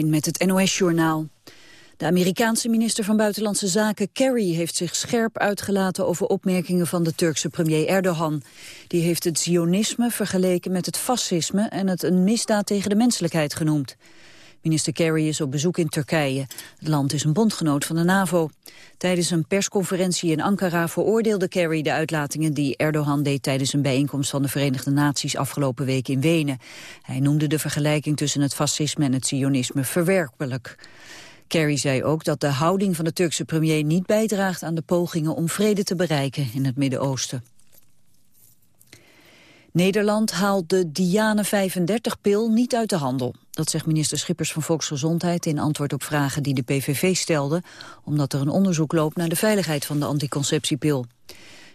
met het NOS-journaal. De Amerikaanse minister van Buitenlandse Zaken Kerry heeft zich scherp uitgelaten over opmerkingen van de Turkse premier Erdogan. Die heeft het zionisme vergeleken met het fascisme en het een misdaad tegen de menselijkheid genoemd. Minister Kerry is op bezoek in Turkije. Het land is een bondgenoot van de NAVO. Tijdens een persconferentie in Ankara veroordeelde Kerry de uitlatingen die Erdogan deed tijdens een bijeenkomst van de Verenigde Naties afgelopen week in Wenen. Hij noemde de vergelijking tussen het fascisme en het sionisme verwerpelijk. Kerry zei ook dat de houding van de Turkse premier niet bijdraagt aan de pogingen om vrede te bereiken in het Midden-Oosten. Nederland haalt de Diane 35-pil niet uit de handel. Dat zegt minister Schippers van Volksgezondheid in antwoord op vragen die de PVV stelde, omdat er een onderzoek loopt naar de veiligheid van de anticonceptiepil.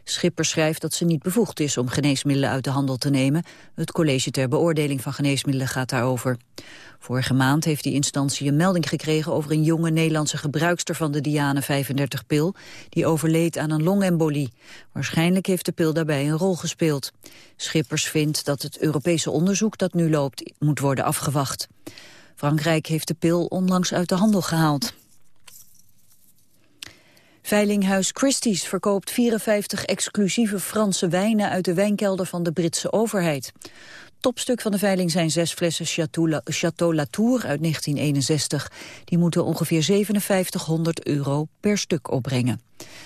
Schipper schrijft dat ze niet bevoegd is om geneesmiddelen uit de handel te nemen. Het college ter beoordeling van geneesmiddelen gaat daarover. Vorige maand heeft die instantie een melding gekregen over een jonge Nederlandse gebruikster van de Diane 35-pil, die overleed aan een longembolie. Waarschijnlijk heeft de pil daarbij een rol gespeeld. Schippers vindt dat het Europese onderzoek dat nu loopt moet worden afgewacht. Frankrijk heeft de pil onlangs uit de handel gehaald. Veilinghuis Christie's verkoopt 54 exclusieve Franse wijnen uit de wijnkelder van de Britse overheid. Topstuk van de veiling zijn zes flessen Chateau Latour uit 1961. Die moeten ongeveer 5700 euro per stuk opbrengen.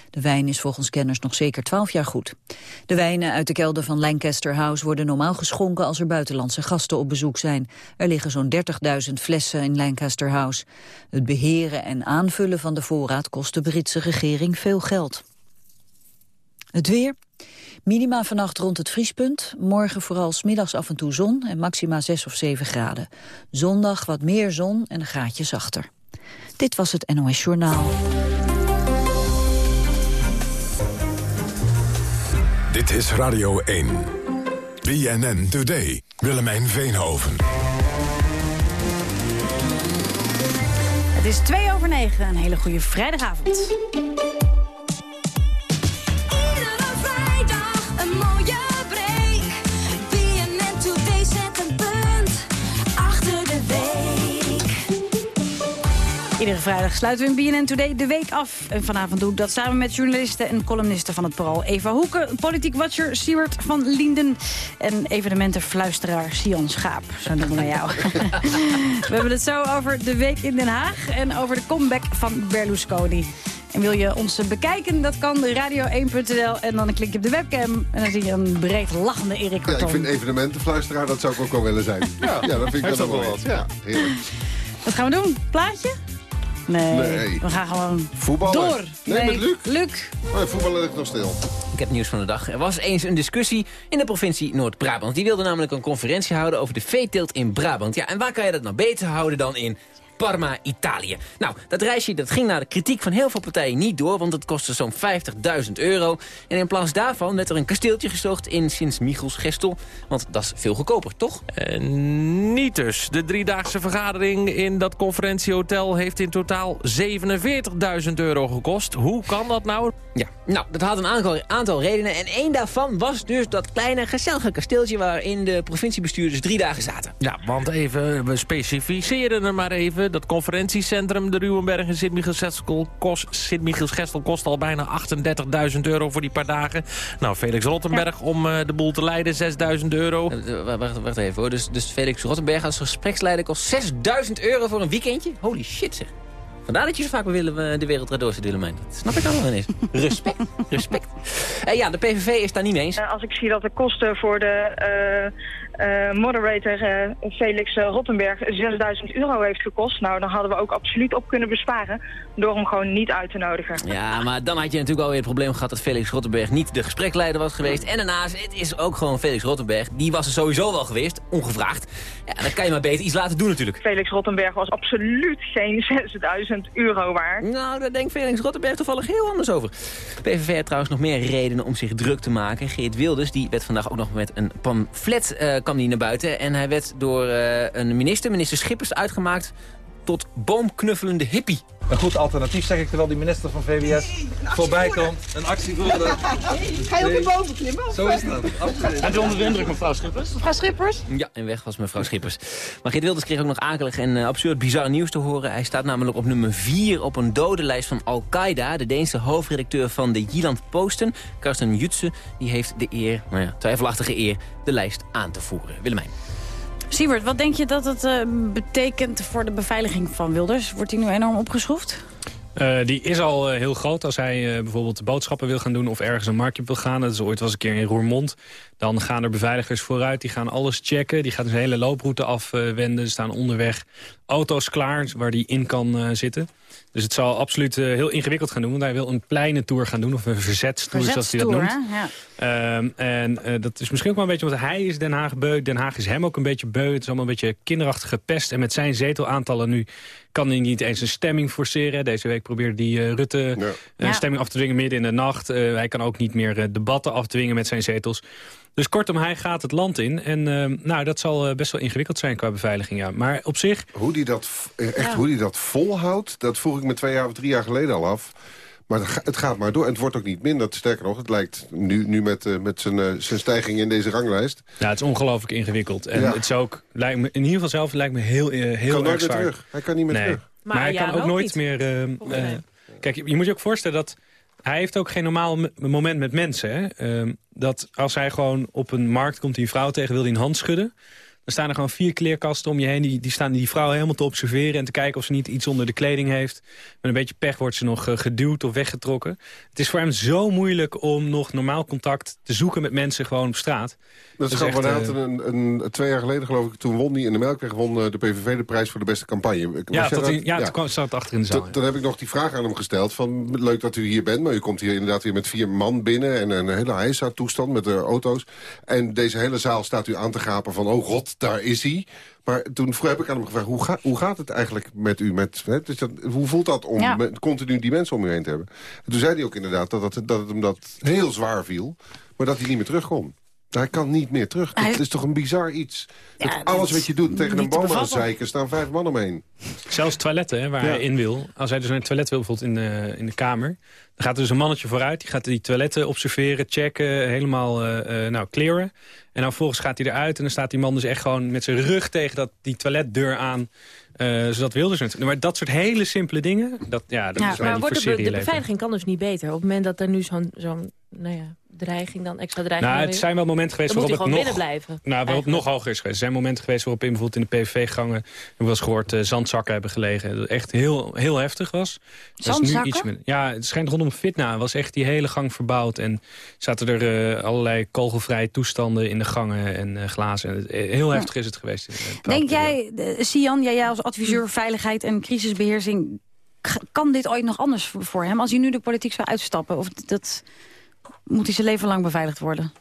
De wijn is volgens kenners nog zeker 12 jaar goed. De wijnen uit de kelder van Lancaster House worden normaal geschonken als er buitenlandse gasten op bezoek zijn. Er liggen zo'n 30.000 flessen in Lancaster House. Het beheren en aanvullen van de voorraad kost de Britse regering veel geld. Het weer. Minima vannacht rond het vriespunt. Morgen vooral smiddags af en toe zon en maxima 6 of 7 graden. Zondag wat meer zon en een graadje zachter. Dit was het NOS Journaal. Dit is Radio 1. BNN Today. Willemijn Veenhoven. Het is 2 over 9. Een hele goede vrijdagavond. Iedere vrijdag sluiten we in BNN Today de week af. En vanavond doe ik dat samen met journalisten en columnisten van het Parool. Eva Hoeken, politiek watcher Siewert van Linden... en evenementenfluisteraar Sion Schaap. Zo noemen we jou. we hebben het zo over de week in Den Haag... en over de comeback van Berlusconi. En wil je ons bekijken, dat kan radio1.nl. En dan klik je op de webcam en dan zie je een breed lachende Erik Ja, ik vind evenementenfluisteraar, dat zou ik ook wel willen zijn. Ja, ja dat vind ik ook wel wat. Ja, heerlijk. Wat gaan we doen? Plaatje? Nee, Nee. we gaan gewoon Voetballen? door. Nee, met Luc. Luc. Maar voetballen ligt nog stil. Ik heb nieuws van de dag. Er was eens een discussie in de provincie Noord-Brabant. Die wilde namelijk een conferentie houden over de veeteelt in Brabant. Ja, en waar kan je dat nou beter houden dan in Parma, Italië? Nou, dat reisje dat ging naar de kritiek van heel veel partijen niet door... want het kostte zo'n 50.000 euro. En in plaats daarvan werd er een kasteeltje gezocht in Sint-Michels-Gestel. Want dat is veel goedkoper, toch? Eh, niet dus. De driedaagse vergadering in dat conferentiehotel heeft in totaal 47.000 euro gekost. Hoe kan dat nou? Ja, nou, dat had een aantal, aantal redenen. En één daarvan was dus dat kleine gezellige kasteeltje... waarin de provinciebestuurders drie dagen zaten. Ja, want even, we specificeren er maar even. Dat conferentiecentrum, de Ruwenberg in Sint-Michielsgestel kost, Sint kost al bijna 38.000 euro voor die paar dagen. Nou, Felix Rottenberg om eh, de boel te leiden, 6.000 euro. Eh, Wacht, wacht even hoor. Dus, dus Felix Rottenberg als gespreksleider kost 6000 euro voor een weekendje? Holy shit zeg. Vandaar dat je zo vaak willen de wereld door zit, Willemijn. Dat snap ik allemaal ineens. Respect, respect. Eh, ja, de PVV is daar niet mee eens. Eh, Als ik zie dat de kosten voor de eh, eh, moderator eh, Felix eh, Rottenberg 6000 euro heeft gekost... nou, dan hadden we ook absoluut op kunnen besparen... door hem gewoon niet uit te nodigen. Ja, maar dan had je natuurlijk alweer het probleem gehad... dat Felix Rottenberg niet de gespreksleider was geweest. En daarnaast, het is ook gewoon Felix Rottenberg. Die was er sowieso wel geweest, ongevraagd. Ja, dan kan je maar beter iets laten doen natuurlijk. Felix Rottenberg was absoluut geen 6000 euro waard. Nou, daar denkt Felix Rottenberg toevallig heel anders over. PVV had trouwens nog meer redenen om zich druk te maken. Geert Wilders die werd vandaag ook nog met een pamflet eh, kwam die naar buiten. En hij werd door eh, een minister, minister Schippers, uitgemaakt tot boomknuffelende hippie. een goed alternatief, zeg ik terwijl die minister van VWS voorbij komt. Een actie voor de... Ga je ook naar boven klimmen? Zo is dat, absoluut. En onder de indruk, mevrouw Schippers? Mevrouw Schippers? Ja, en weg was mevrouw Schippers. Maar Geert Wilders kreeg ook nog akelig en eh, absurd bizar nieuws te horen. Hij staat namelijk op nummer 4 op een dodenlijst van Al-Qaeda. De Deense hoofdredacteur van de Jiland Posten, Karsten Jutse... die heeft de eer, nou ja, twijfelachtige eer, de lijst aan te voeren. Willemijn. Siewert, wat denk je dat het eh, betekent voor de beveiliging van Wilders? Wordt hij nu enorm opgeschroefd? Uh, die is al uh, heel groot als hij uh, bijvoorbeeld boodschappen wil gaan doen... of ergens een marktje wil gaan. Dat is ooit was een keer in Roermond. Dan gaan er beveiligers vooruit, die gaan alles checken. Die gaan zijn hele looproute afwenden. Er staan onderweg auto's klaar waar die in kan zitten. Dus het zal absoluut heel ingewikkeld gaan doen. Want hij wil een pleinentour gaan doen, of een verzetstour, zoals hij dat noemt. Ja. Uh, en dat is misschien ook wel een beetje, want hij is Den Haag beu. Den Haag is hem ook een beetje beu. Het is allemaal een beetje kinderachtig gepest. En met zijn zetelaantallen nu kan hij niet eens een stemming forceren. Deze week probeerde hij uh, Rutte een ja. stemming af te dwingen midden in de nacht. Uh, hij kan ook niet meer uh, debatten afdwingen met zijn zetels. Dus kortom, hij gaat het land in. En nou, dat zal best wel ingewikkeld zijn qua beveiliging. Ja. Maar op zich... Hoe die dat, echt, ja. hoe die dat volhoudt, dat vroeg ik me twee jaar of drie jaar geleden al af. Maar het gaat maar door. En het wordt ook niet minder. Sterker nog, het lijkt nu, nu met, uh, met zijn, uh, zijn stijging in deze ranglijst. Ja, het is ongelooflijk ingewikkeld. En ja. het is ook, lijkt me, in ieder geval zelf lijkt me heel, uh, heel kan erg zwaar. terug. Hij kan niet meer nee. terug. Maar, maar hij ja, kan ook, ook nooit niet. meer... kijk, je, je moet je ook voorstellen dat... Hij heeft ook geen normaal moment met mensen. Hè? Uh, dat als hij gewoon op een markt komt die een vrouw tegen, wil hij een hand schudden. Dan staan er gewoon vier kleerkasten om je heen. Die, die staan die vrouw helemaal te observeren en te kijken of ze niet iets onder de kleding heeft. Met een beetje pech wordt ze nog uh, geduwd of weggetrokken. Het is voor hem zo moeilijk om nog normaal contact te zoeken met mensen gewoon op straat. Dat is gewoon echt, een, een, een, twee jaar geleden geloof ik, toen won hij in de Melkweg won uh, de PVV de prijs voor de beste campagne. Ja, dat? in- ja, toen kwam- zat het achter in de zaal. Toen, toen heb ik nog die vraag aan hem gesteld van leuk dat u hier bent, maar u komt hier inderdaad weer met vier man binnen en een hele heisa toestand met de auto's. En deze hele zaal staat u aan te gapen van oh god, daar is hij. Maar toen vroeg- heb ik aan hem gevraagd, hoe, ga, hoe gaat het eigenlijk met u? Met, hè, dus dat, hoe voelt dat om Ja. met, continu die mensen om u heen te hebben? En toen zei hij ook inderdaad dat, dat, dat het hem dat heel zwaar viel, maar dat hij niet meer terug kon. Hij kan niet meer terug. Het is toch een bizar iets. Ja, Met dat alles wat je doet tegen een boom aan zeiken staan vijf man omheen. Zelfs toiletten, hè, waar Ja. hij in wil. Als hij dus naar het toilet wil, bijvoorbeeld in de, in de kamer... dan gaat er dus een mannetje vooruit. Die gaat die toiletten observeren, checken, helemaal eh, eh, nou, clearen. En dan vervolgens gaat hij eruit en dan staat die man dus echt gewoon... met zijn rug tegen dat, die toiletdeur aan... eh, zodat Wilders het. Maar dat soort hele simpele dingen, dat, ja, dat Ja, is Maar wordt de, be- de beveiliging kan dus niet beter. Op het moment dat er nu zo'n zo'n nou ja, dreiging, dan extra dreiging... Nou, het zijn wel momenten geweest dan moet waarop het gewoon nog... binnen blijven. Nou, waarop het nog hoger is geweest. Er zijn momenten geweest waarop in bijvoorbeeld in de PVV-gangen... wel eens gehoord, eh, zandzakken hebben gelegen. Dat het echt heel, heel heftig was. Dat is nu Zandzakken? iets minder. Ja, het schijnt rondom Fitna was echt die hele gang verbouwd. En zaten er eh, allerlei kogelvrije toestanden in de gangen en eh, glazen. En heel heftig is het geweest. Denk jij, Sian, jij, als adviseur veiligheid en crisisbeheersing... kan dit ooit nog anders voor- voor hem? Als hij nu de politiek zou uitstappen, of dat, moet hij zijn leven lang beveiligd worden?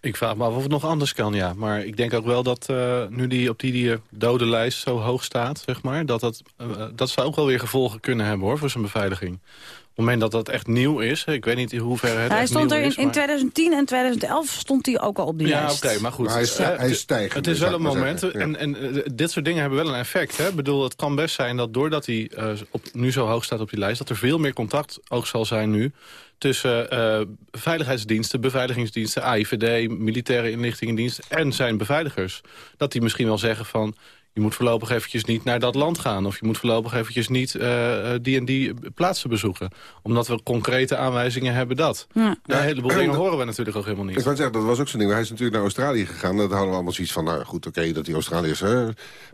Ik vraag me af of het nog anders kan, ja. Maar ik denk ook wel dat eh, nu die op die, die eh, dode lijst zo hoog staat, zeg maar... dat dat, eh, dat zou ook wel weer gevolgen kunnen hebben, hoor, voor zijn beveiliging. Op het moment dat dat echt nieuw is, ik weet niet in hoeverre het hij stond er in, is, in maar- 2010 en 2011 stond hij ook al op die Ja, lijst. oké, maar goed. Maar hij is- eh, hij Het is wel een moment. zeggen, ja. En, en dit soort dingen hebben wel een effect. Hè? Ik bedoel, het kan best zijn dat doordat hij eh, op, nu zo hoog staat op die lijst... dat er veel meer contact ook zal zijn nu tussen eh, veiligheidsdiensten, beveiligingsdiensten, AIVD, militaire inlichtingendienst en zijn beveiligers. Dat die misschien wel zeggen van, je moet voorlopig eventjes niet naar dat land gaan. Of je moet voorlopig eventjes niet eh, eh, die en die plaatsen bezoeken. Omdat we concrete aanwijzingen hebben dat. Ja. Ja, een heleboel dingen horen we natuurlijk ook helemaal Ik niet. wou zeggen, dat was ook zo'n ding. Hij is natuurlijk naar Australië gegaan. Dat houden we allemaal zoiets van, nou goed, oké, dat die Australiërs... Hè.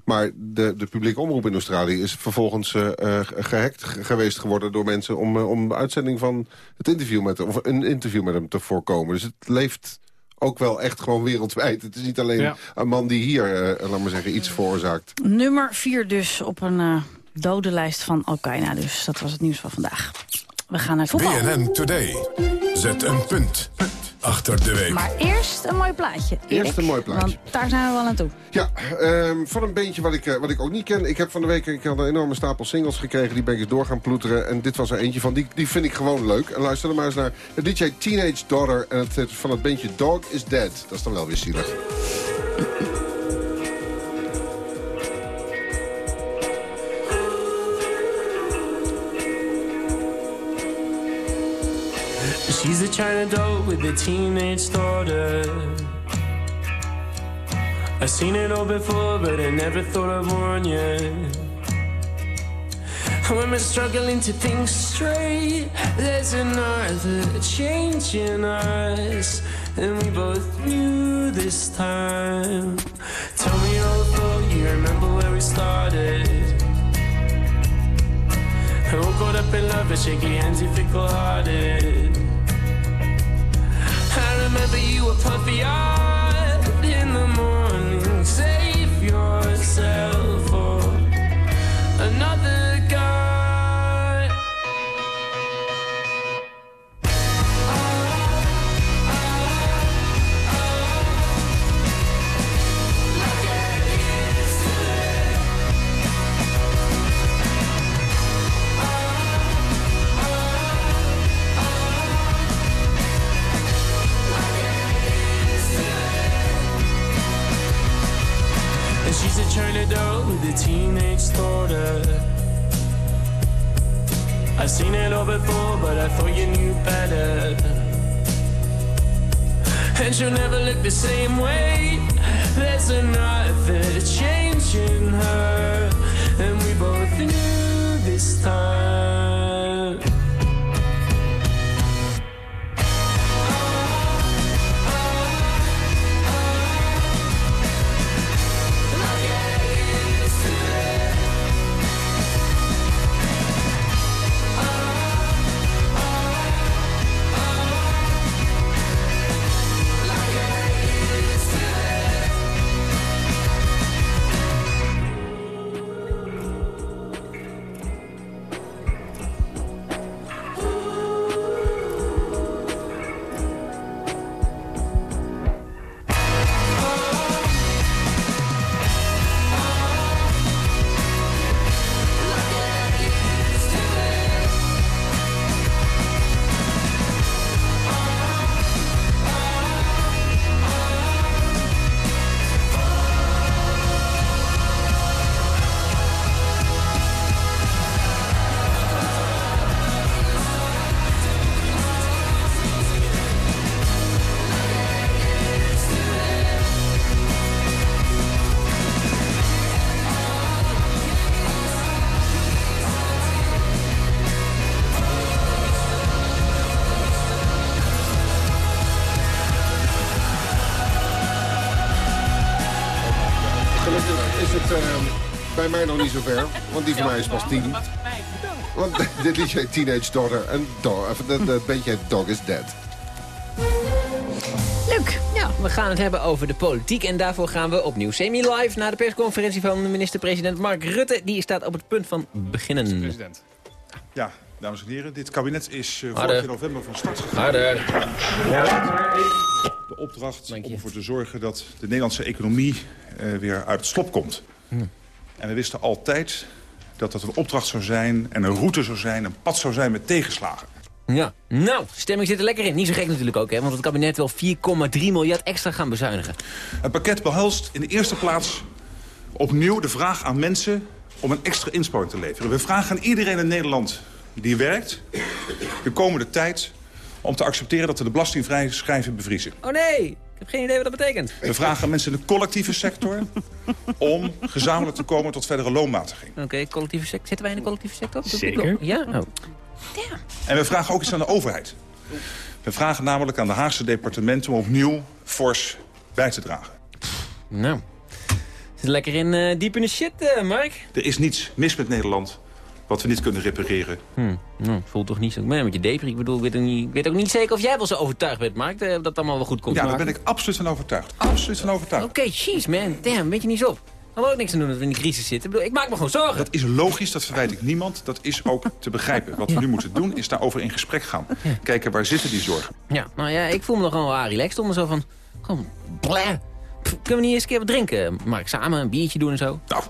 Maar de, de publieke omroep in Australië is vervolgens eh, eh, gehackt ge- geweest geworden door mensen... om, om de uitzending van het interview met hem, of een interview met hem te voorkomen. Dus het leeft ook wel echt gewoon wereldwijd. Het is niet alleen Ja. een man die hier, eh, laat maar zeggen, iets veroorzaakt. Nummer 4 dus op een eh dodenlijst van Al-Qaeda. Dus dat was het nieuws van vandaag. We gaan naar voetbal. BNN Today. Zet een punt achter de week. Maar eerst een mooi plaatje. Eerst een mooi plaatje. Want daar zijn we wel aan toe. Ja, ehm, van een beentje wat ik, eh, wat ik ook niet ken. Ik heb van de week ik had een enorme stapel singles gekregen. Die ben ik eens door gaan ploeteren. En dit was er eentje van. Die, die vind ik gewoon leuk. En luister er maar eens naar. De DJ Teenage Daughter. En het, het- van het beentje Dog is Dead. Dat is dan wel weer zielig. She's a China doll with a teenage daughter. I've seen it all before, but I never thought I'd warn you. When we're struggling to think straight, there's another change in us, and we both knew this time. Tell me all thought you remember where we started. All caught up in love, but shaky hands, you fickle hearted. Remember you were puffy-eyed in the morning. Save yourself a China doll with a teenage daughter. I've seen it all before, but I thought you knew better. And she'll never look the same way. There's another change in her, and we both knew this time. Mij nog niet zo ver, want die van mij is pas tien. Want dit liedje heet Teenage Daughter en dat, dat beetje Dog is Dead. Leuk. Ja, we gaan het hebben over de politiek. En daarvoor gaan we opnieuw semi-live naar de persconferentie van de minister-president Mark Rutte. Die staat op het punt van beginnen. President. Ja, dames en heren, dit kabinet is uh, Harder. vorig november van start gegaan. Harder. De opdracht om ervoor te zorgen dat de Nederlandse economie eh, weer uit het slop komt. En we wisten altijd dat dat een opdracht zou zijn en een route zou zijn, een pad zou zijn met tegenslagen. Ja, nou, stemming zit er lekker in. Niet zo gek natuurlijk ook, hè, want het kabinet wil 4,3 miljard extra gaan bezuinigen. Het pakket behelst in de eerste plaats opnieuw de vraag aan mensen om een extra inspanning te leveren. We vragen aan iedereen in Nederland die werkt de komende tijd om te accepteren dat we de belastingvrije schijven bevriezen. Oh nee, heb geen idee wat dat betekent. We vragen mensen in de collectieve sector om gezamenlijk te komen tot verdere loonmatiging. Oké, collectieve sector. Zitten wij in de collectieve sector? Zeker. Ja? Oh. En we vragen ook iets aan de overheid. We vragen namelijk aan de Haagse departementen om opnieuw fors bij te dragen. Nou, zit lekker in, eh, diep in de shit, eh, Mark. Er is niets mis met Nederland wat we niet kunnen repareren. Hm, nou, voelt toch niet zo. Maar met je depri, ik bedoel, ik weet, ook niet, ik weet ook niet zeker of jij wel zo overtuigd bent, Mark, eh, dat het allemaal wel goed komt. Ja, daar ben ik absoluut van overtuigd. Absoluut van overtuigd. Oké, jeez man, damn, weet je niet zo op. We hebben ook niks te doen dat we in die crisis zitten. Ik, bedoel, ik maak me gewoon zorgen. Dat is logisch, dat verwijt ik niemand. Dat is ook te begrijpen. Wat we nu moeten doen, is daarover in gesprek gaan. Kijken, waar zitten die zorgen? Ja, nou ja, ik voel me nog gewoon wel relaxed om me zo van... Gewoon, bleh. Pff, Kunnen we niet eens een keer wat drinken, Mark? Samen een biertje doen en zo? Nou,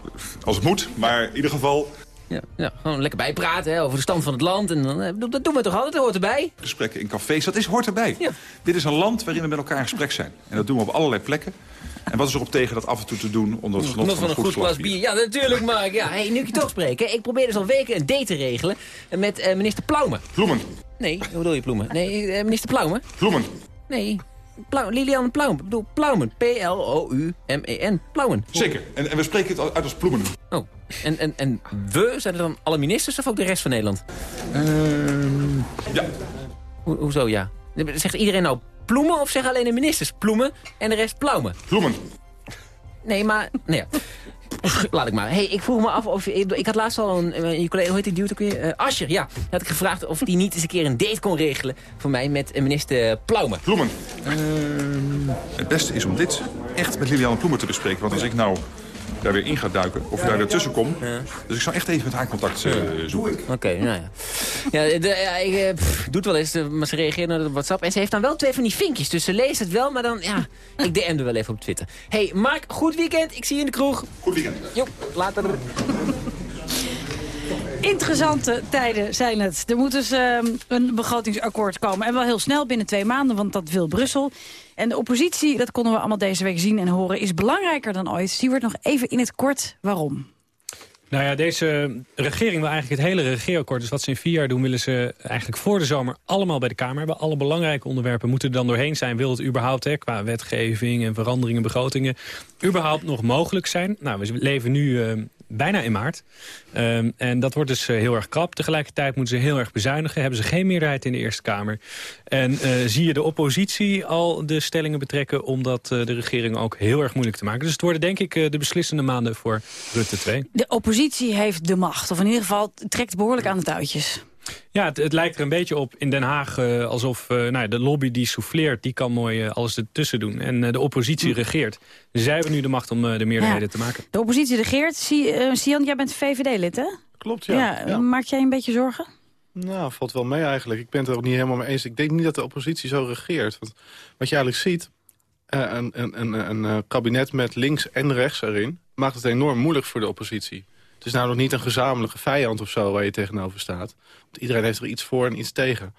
als het moet. Maar in ieder geval, Ja, ja gewoon lekker bijpraten hè, over de stand van het land. En dan, eh, dat doen we toch altijd, dat hoort erbij. gesprekken in cafés, dat is, hoort erbij. Dit is een land waarin we met elkaar in gesprek zijn. En dat doen we op allerlei plekken. En wat is erop tegen dat af en toe te doen onder het genot Nog van een goed glas bier? Ja, natuurlijk, Mark. Ja, hey, nu ik je toch spreek. hè. Ik probeer dus al weken een date te regelen met eh, minister Ploumen. Bloemen. Nee, hoe bedoel je Ploemen? Nee, eh, minister Ploumen? Ploemen. Nee, Plou Lilian Ploumen. Ik bedoel Ploumen. P-L-O-U-M-E-N. Ploumen. Zeker. En, en we spreken het uit als Ploemen. Oh, en, en, en we? Zijn er dan alle ministers of ook de rest van Nederland? Ehm, ja. Ho hoezo ja? Zegt iedereen nou ploemen of zeggen alleen de ministers ploemen en de rest plaumen? Ploemen. Nee, maar... Nee, ja. Laat ik maar. Hey, ik vroeg me af of... Ik, ik had laatst al een... eh, Je collega, hoe heet die dude ook weer? Uh, Ascher, ja. Had ik gevraagd of die niet eens een keer een date kon regelen... voor mij met eh, minister Ploumen. Ploemen. Ehm, het beste is om dit echt met Liliane Ploemen te bespreken. Want als ik nou daar weer in ga duiken, of je daar weer tussen komt... Dus ik zou echt even met haar contact eh, zoeken. Oké, nou ja. Ja, de, ja ik eh, pff, doe het wel eens, eh, maar ze reageert naar de WhatsApp. En ze heeft dan wel twee van die vinkjes, dus ze leest het wel, maar dan, ja, ik DM er wel even op Twitter. hey, Mark, goed weekend. Ik zie je in de kroeg. Goed weekend. Jo, later. Interessante tijden zijn het. Er moet dus ehm, een begrotingsakkoord komen. En wel heel snel, binnen twee maanden, want dat wil Brussel. En de oppositie, dat konden we allemaal deze week zien en horen... is belangrijker dan ooit. Zie wordt nog even in het kort waarom. Nou ja, deze regering wil eigenlijk het hele regeerakkoord... dus wat ze in vier jaar doen, willen ze eigenlijk voor de zomer allemaal bij de Kamer hebben. Alle belangrijke onderwerpen moeten er dan doorheen zijn. Wil het überhaupt, hè, qua wetgeving en veranderingen, begrotingen... überhaupt nog mogelijk zijn? Nou, we leven nu uh, bijna in maart. Um, en dat wordt dus uh, heel erg krap. Tegelijkertijd moeten ze heel erg bezuinigen. Hebben ze geen meerderheid in de Eerste Kamer. En uh, zie je de oppositie al de stellingen betrekken... om dat uh, de regering ook heel erg moeilijk te maken. Dus het worden denk ik de beslissende maanden voor Rutte 2. De oppositie heeft de macht. Of in ieder geval trekt behoorlijk aan de touwtjes. Ja, het, het, lijkt er een beetje op in Den Haag uh, alsof uh, nou, de lobby die souffleert... die kan mooi uh, alles ertussen doen. En de oppositie hm. regeert. Zij hebben nu de macht om de meerderheden ja. te maken. De oppositie regeert. Sian, jij bent VVD-lid, hè? Klopt, ja. ja. ja. Maak jij een beetje zorgen? Nou, valt wel mee eigenlijk. Ik ben het er ook niet helemaal mee eens. Ik denk niet dat de oppositie zo regeert. Want wat je eigenlijk ziet... een, een, een, een kabinet met links en rechts erin... maakt het enorm moeilijk voor de oppositie. Het is nou nog niet een gezamenlijke vijand of zo waar je tegenover staat. Want iedereen heeft er iets voor en iets tegen.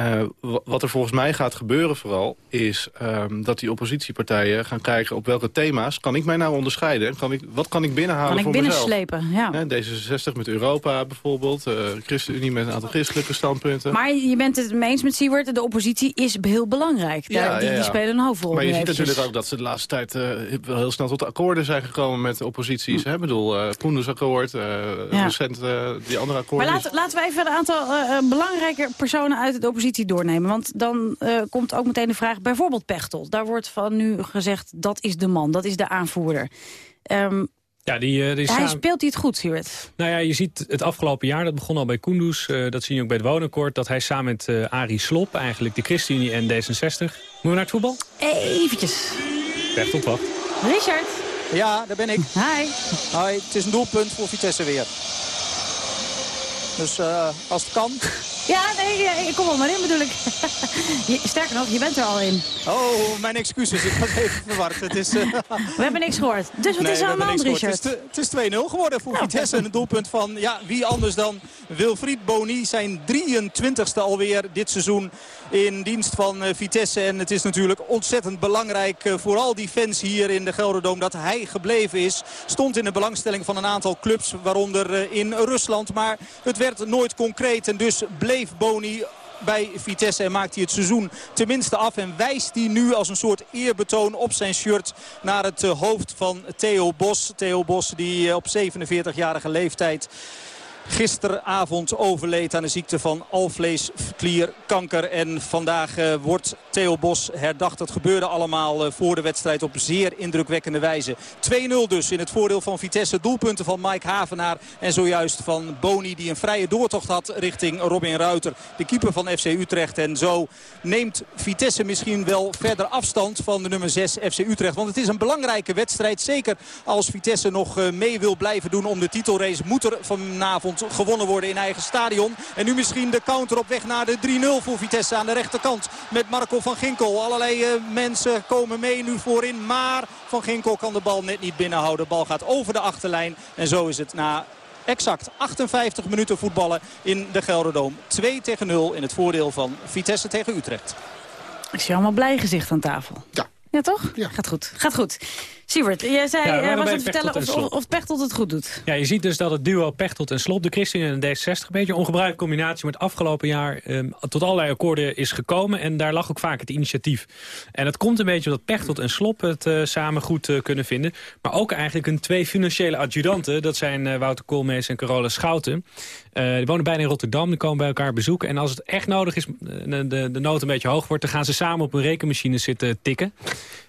Uh, wat er volgens mij gaat gebeuren vooral... is um, dat die oppositiepartijen gaan kijken op welke thema's... kan ik mij nou onderscheiden? Kan ik, wat kan ik binnenhalen kan ik voor binnenslepen, mezelf? Ja. D66 met Europa bijvoorbeeld. Uh, ChristenUnie met een aantal christelijke standpunten. Maar je bent het mee eens met Siewert. De oppositie is heel belangrijk. Daar, ja, die, ja, die, spelen een hoofdrol. Maar je ziet natuurlijk ook dat ze de laatste tijd... Uh, wel heel snel tot akkoorden zijn gekomen met de opposities. Hm. Ik bedoel, uh, Koendersakkoord, recent die andere akkoorden. Maar laten, laten we even een aantal belangrijke personen uit de oppositie doornemen. Want dan uh, komt ook meteen de vraag, bijvoorbeeld Pechtel. Daar wordt van nu gezegd, dat is de man, dat is de aanvoerder. Um, ja, die, uh, die hij samen... speelt hij het goed, Siewert? Nou ja, je ziet het afgelopen jaar, dat begon al bij Kunduz... Uh, dat zie je ook bij het woonakkoord... dat hij samen met uh, Arie Slop, eigenlijk de ChristenUnie en D66... Moeten we naar het voetbal? Eventjes. Recht op wacht. Richard. Ja, daar ben ik. Hi. Hoi, het is een doelpunt voor Vitesse weer. Dus als het kan... Ja, nee, ik kom wel maar in bedoel ik. Sterker nog, je bent er al in. Oh, mijn excuses. Ik was even verward. Het is, uh... We hebben niks gehoord. Dus wat nee, is er aan de hand, Richard? Het is, is 2-0 geworden voor nou, Vitesse. Een doelpunt van, ja, wie anders dan Wilfried Boni. Zijn 23ste alweer dit seizoen in dienst van uh, Vitesse. En het is natuurlijk ontzettend belangrijk uh, voor al die fans hier in de Gelderdoom dat hij gebleven is. Stond in de belangstelling van een aantal clubs, waaronder uh, in Rusland. Maar het werd nooit concreet en dus bleef Boni bij Vitesse en maakt hij het seizoen tenminste af. En wijst hij nu als een soort eerbetoon op zijn shirt naar het hoofd van Theo Bos. Theo Bos die op 47-jarige leeftijd gisteravond overleed aan de ziekte van alvleesklierkanker. En vandaag uh, wordt Theo Bos herdacht. Dat gebeurde allemaal uh, voor de wedstrijd op zeer indrukwekkende wijze. 2-0 dus in het voordeel van Vitesse. Doelpunten van Mike Havenaar en zojuist van Boni die een vrije doortocht had richting Robin Ruiter. De keeper van FC Utrecht. En zo neemt Vitesse misschien wel verder afstand van de nummer 6 FC Utrecht. Want het is een belangrijke wedstrijd. Zeker als Vitesse nog uh, mee wil blijven doen om de titelrace. Moet er vanavond gewonnen worden in eigen stadion. En nu misschien de counter op weg naar de 3-0 voor Vitesse aan de rechterkant. Met Marco van Ginkel. Allerlei uh, mensen komen mee nu voorin. Maar Van Ginkel kan de bal net niet binnenhouden. De bal gaat over de achterlijn. En zo is het na exact 58 minuten voetballen in de Gelderdoom. 2 tegen 0 in het voordeel van Vitesse tegen Utrecht. Ik zie allemaal blij gezicht aan tafel. Ja. Ja, toch? Ja. Gaat goed. Gaat goed. Siebert, jij zei, Ja, eh, was het vertellen of, of, Slot. of Pechtold het goed doet. Ja, je ziet dus dat het duo Pechtold en Slop, de ChristenUnie en D66... een beetje een ongebruikelijke combinatie met afgelopen jaar... ehm, tot allerlei akkoorden is gekomen. En daar lag ook vaak het initiatief. En dat komt een beetje omdat Pechtold en Slop het eh, samen goed eh, kunnen vinden. Maar ook eigenlijk hun twee financiële adjudanten. Dat zijn Wouter Koolmees en Carola Schouten. Die wonen bijna in Rotterdam, die komen bij elkaar bezoeken. En als het echt nodig is, de, de, de nood een beetje hoog wordt... dan gaan ze samen op een rekenmachine zitten tikken.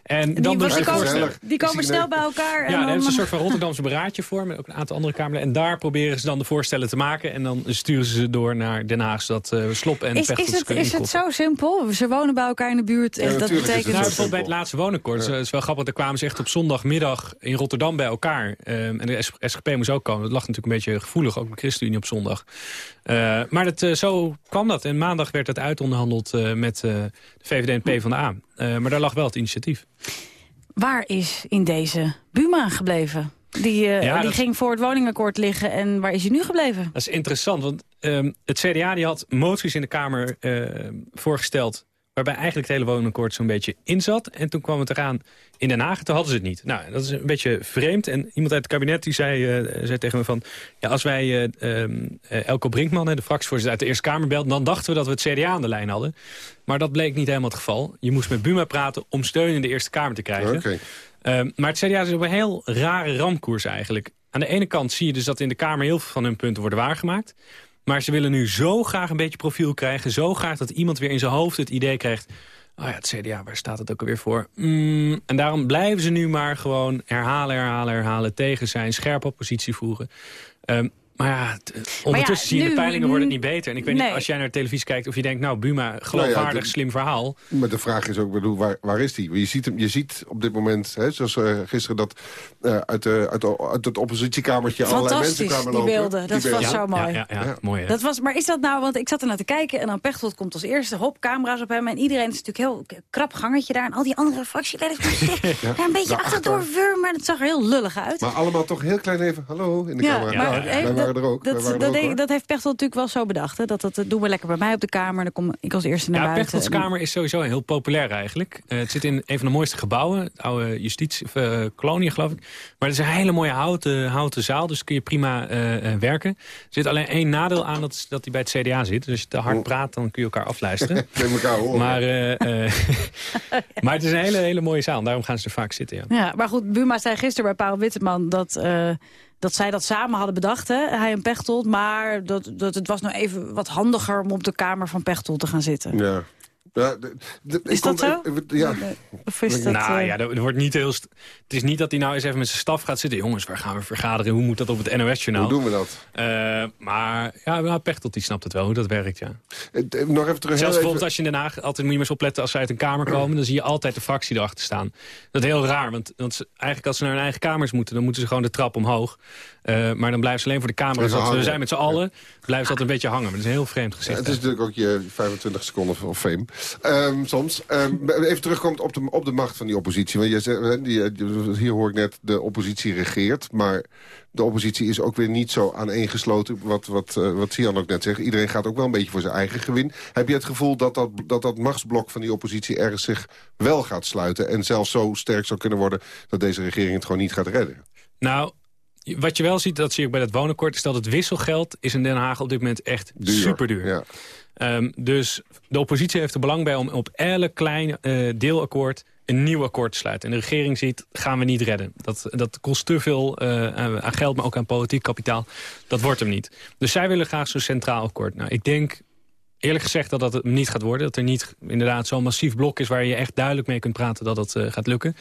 En Die, dan doen die, ze komen, voorstellen. die komen snel bij elkaar. en Ja, daar dan, hebben ze een soort van Rotterdamse beraadje voor... met ook een aantal andere Kamerleden. En daar proberen ze dan de voorstellen te maken. En dan sturen ze ze door naar Den Haag... zodat eh, Slop en is, is, het, kunnen is het zo simpel? Ze wonen bij elkaar in de buurt. en dat betekent Nou, bijvoorbeeld bij het laatste woonakkoord. Het is wel grappig, daar kwamen ze echt op zondagmiddag in Rotterdam bij elkaar. Ehm, en de SGP moest ook komen. Dat lag natuurlijk een beetje gevoelig, ook de ChristenUnie op zondag. Eh, maar dat, eh, zo kwam dat. En maandag werd het uitonderhandeld eh, met eh, de VVD en PvdA. Eh maar daar lag wel het initiatief. Waar is in deze Buma gebleven? Die, eh, Ja, die dat- ging voor het woningakkoord liggen. En waar is hij nu gebleven? Dat is interessant, want ehm, het CDA die had moties in de Kamer eh, voorgesteld... waarbij eigenlijk het hele woningakkoord zo'n beetje in zat. En toen kwam het eraan in Den Haag, toen hadden ze het niet. Nou, dat is een beetje vreemd. En iemand uit het kabinet die zei, eh, zei tegen me van... ja, als wij eh, ehm, eh, Elko Brinkman, de fractievoorzitter uit de Eerste Kamer belden... dan dachten we dat we het CDA aan de lijn hadden. Maar dat bleek niet helemaal het geval. Je moest met Buma praten om steun in de Eerste Kamer te krijgen. Oké. Ehm, maar het CDA is op een heel rare ramkoers eigenlijk. Aan de ene kant zie je dus dat in de Kamer heel veel van hun punten worden waargemaakt. Maar ze willen nu zo graag een beetje profiel krijgen. Zo graag dat iemand weer in zijn hoofd het idee krijgt... oh ja, het CDA, waar staat het ook alweer voor? Mm, en daarom blijven ze nu maar gewoon herhalen, herhalen, herhalen... tegen zijn, scherpe oppositie voeren. Ehm, maar ja, ondertussen zie je de peilingen worden het niet beter. En ik weet Nee. niet, als jij naar de televisie kijkt of je denkt... nou, Buma, geloofwaardig, Nou ja, slim verhaal. Maar de vraag is ook, bedoel, waar, waar is die? Je ziet, hem, je ziet op dit moment, hè, zoals eh, gisteren... dat eh, uit, de, uit, de, uit het oppositiekamertje allerlei mensen Fantastisch, kwamen die lopen. beelden. Dat was beelden. zo mooi. Ja, ja, ja, mooi hè? Dat was, maar is dat nou, want ik zat er naar te kijken en dan Pechtold komt als eerste, hop, camera's op hem. En iedereen is natuurlijk heel krap gangetje daar. En al die andere fractieleiders Ja, daar een beetje daarachter. achterdoor wurmen. Het zag er heel lullig uit. Maar allemaal toch heel klein even, hallo, in de Ja, camera. maar wij waren er ook. Dat, er dat, ook, denk- hoor. dat heeft Pechtold natuurlijk wel zo bedacht. Hè? Dat, dat, dat doen we lekker bij mij op de kamer. Dan kom ik als eerste naar Ja, buiten. Pechtold's Kamer is sowieso heel populair eigenlijk. Eh, het zit in een van de mooiste gebouwen. Het oude justitie, of, eh, kolonie geloof ik. Maar het is een hele mooie houten, houten zaal. Dus kun je prima eh, werken. Er zit alleen één nadeel aan. Dat, is dat hij bij het CDA zit. Dus als je te hard praat, dan kun je elkaar afluisteren. Elkaar horen. maar, eh, eh, maar het is een hele, hele mooie zaal. Daarom gaan ze er vaak zitten, ja. Ja, maar goed, Buma zei gisteren bij Paul Witteman dat, eh, dat zij dat samen hadden bedacht, hè? hij en Pechtold. Maar dat, dat het was nou even wat handiger om op de kamer van Pechtold te gaan zitten. Ja. Ja, de- de- Is dat kom- zo? Ja. Of is dat, nou eh, ja, er, wordt niet heel... Het is niet dat hij nou eens even met zijn staf gaat zitten. Jongens, waar gaan we vergaderen? Hoe moet dat op het NOS-journaal? Hoe doen we dat? Eh, maar ja, nou, Pechtold die snapt het wel hoe dat werkt, ja. Eh, Nog even terug. Zelfs heel bijvoorbeeld even- als je in Den Haag... altijd moet je maar eens opletten als ze uit een kamer komen... dan zie je altijd de fractie erachter staan. Dat is heel raar, want, want ze- eigenlijk als ze naar hun eigen kamers moeten... dan moeten ze gewoon de trap omhoog. Eh, maar dan blijven ze alleen voor de camera's. Even Dat we zijn met z'n allen, blijven ze altijd een beetje hangen. Maar dat is een heel vreemd Ja, gezicht. het is natuurlijk ook je 25 seconden van fame. Ehm, soms. Ehm, even terugkomt op de, op de macht van die oppositie. Want je zegt, eh, hier hoor ik net, de oppositie regeert. Maar de oppositie is ook weer niet zo aaneengesloten. Wat, wat, eh, wat Sian ook net zegt. Iedereen gaat ook wel een beetje voor zijn eigen gewin. Heb je het gevoel dat dat, dat, dat machtsblok van die oppositie... ergens zich wel gaat sluiten... en zelfs zo sterk zou kunnen worden... dat deze regering het gewoon niet gaat redden? Nou, wat je wel ziet, dat zie ik bij het wonakkoord... is dat het wisselgeld is in Den Haag op dit moment echt Duur, superduur. ja. Ehm, dus de oppositie heeft er belang bij om op elk klein eh, deelakkoord een nieuw akkoord te sluiten. En de regering ziet, gaan we niet redden. Dat, dat kost te veel eh, aan geld, maar ook aan politiek kapitaal. Dat wordt hem niet. Dus zij willen graag zo'n centraal akkoord. Nou, ik denk eerlijk gezegd dat dat het niet gaat worden. Dat er niet inderdaad zo'n massief blok is... waar je echt duidelijk mee kunt praten dat het eh, gaat lukken.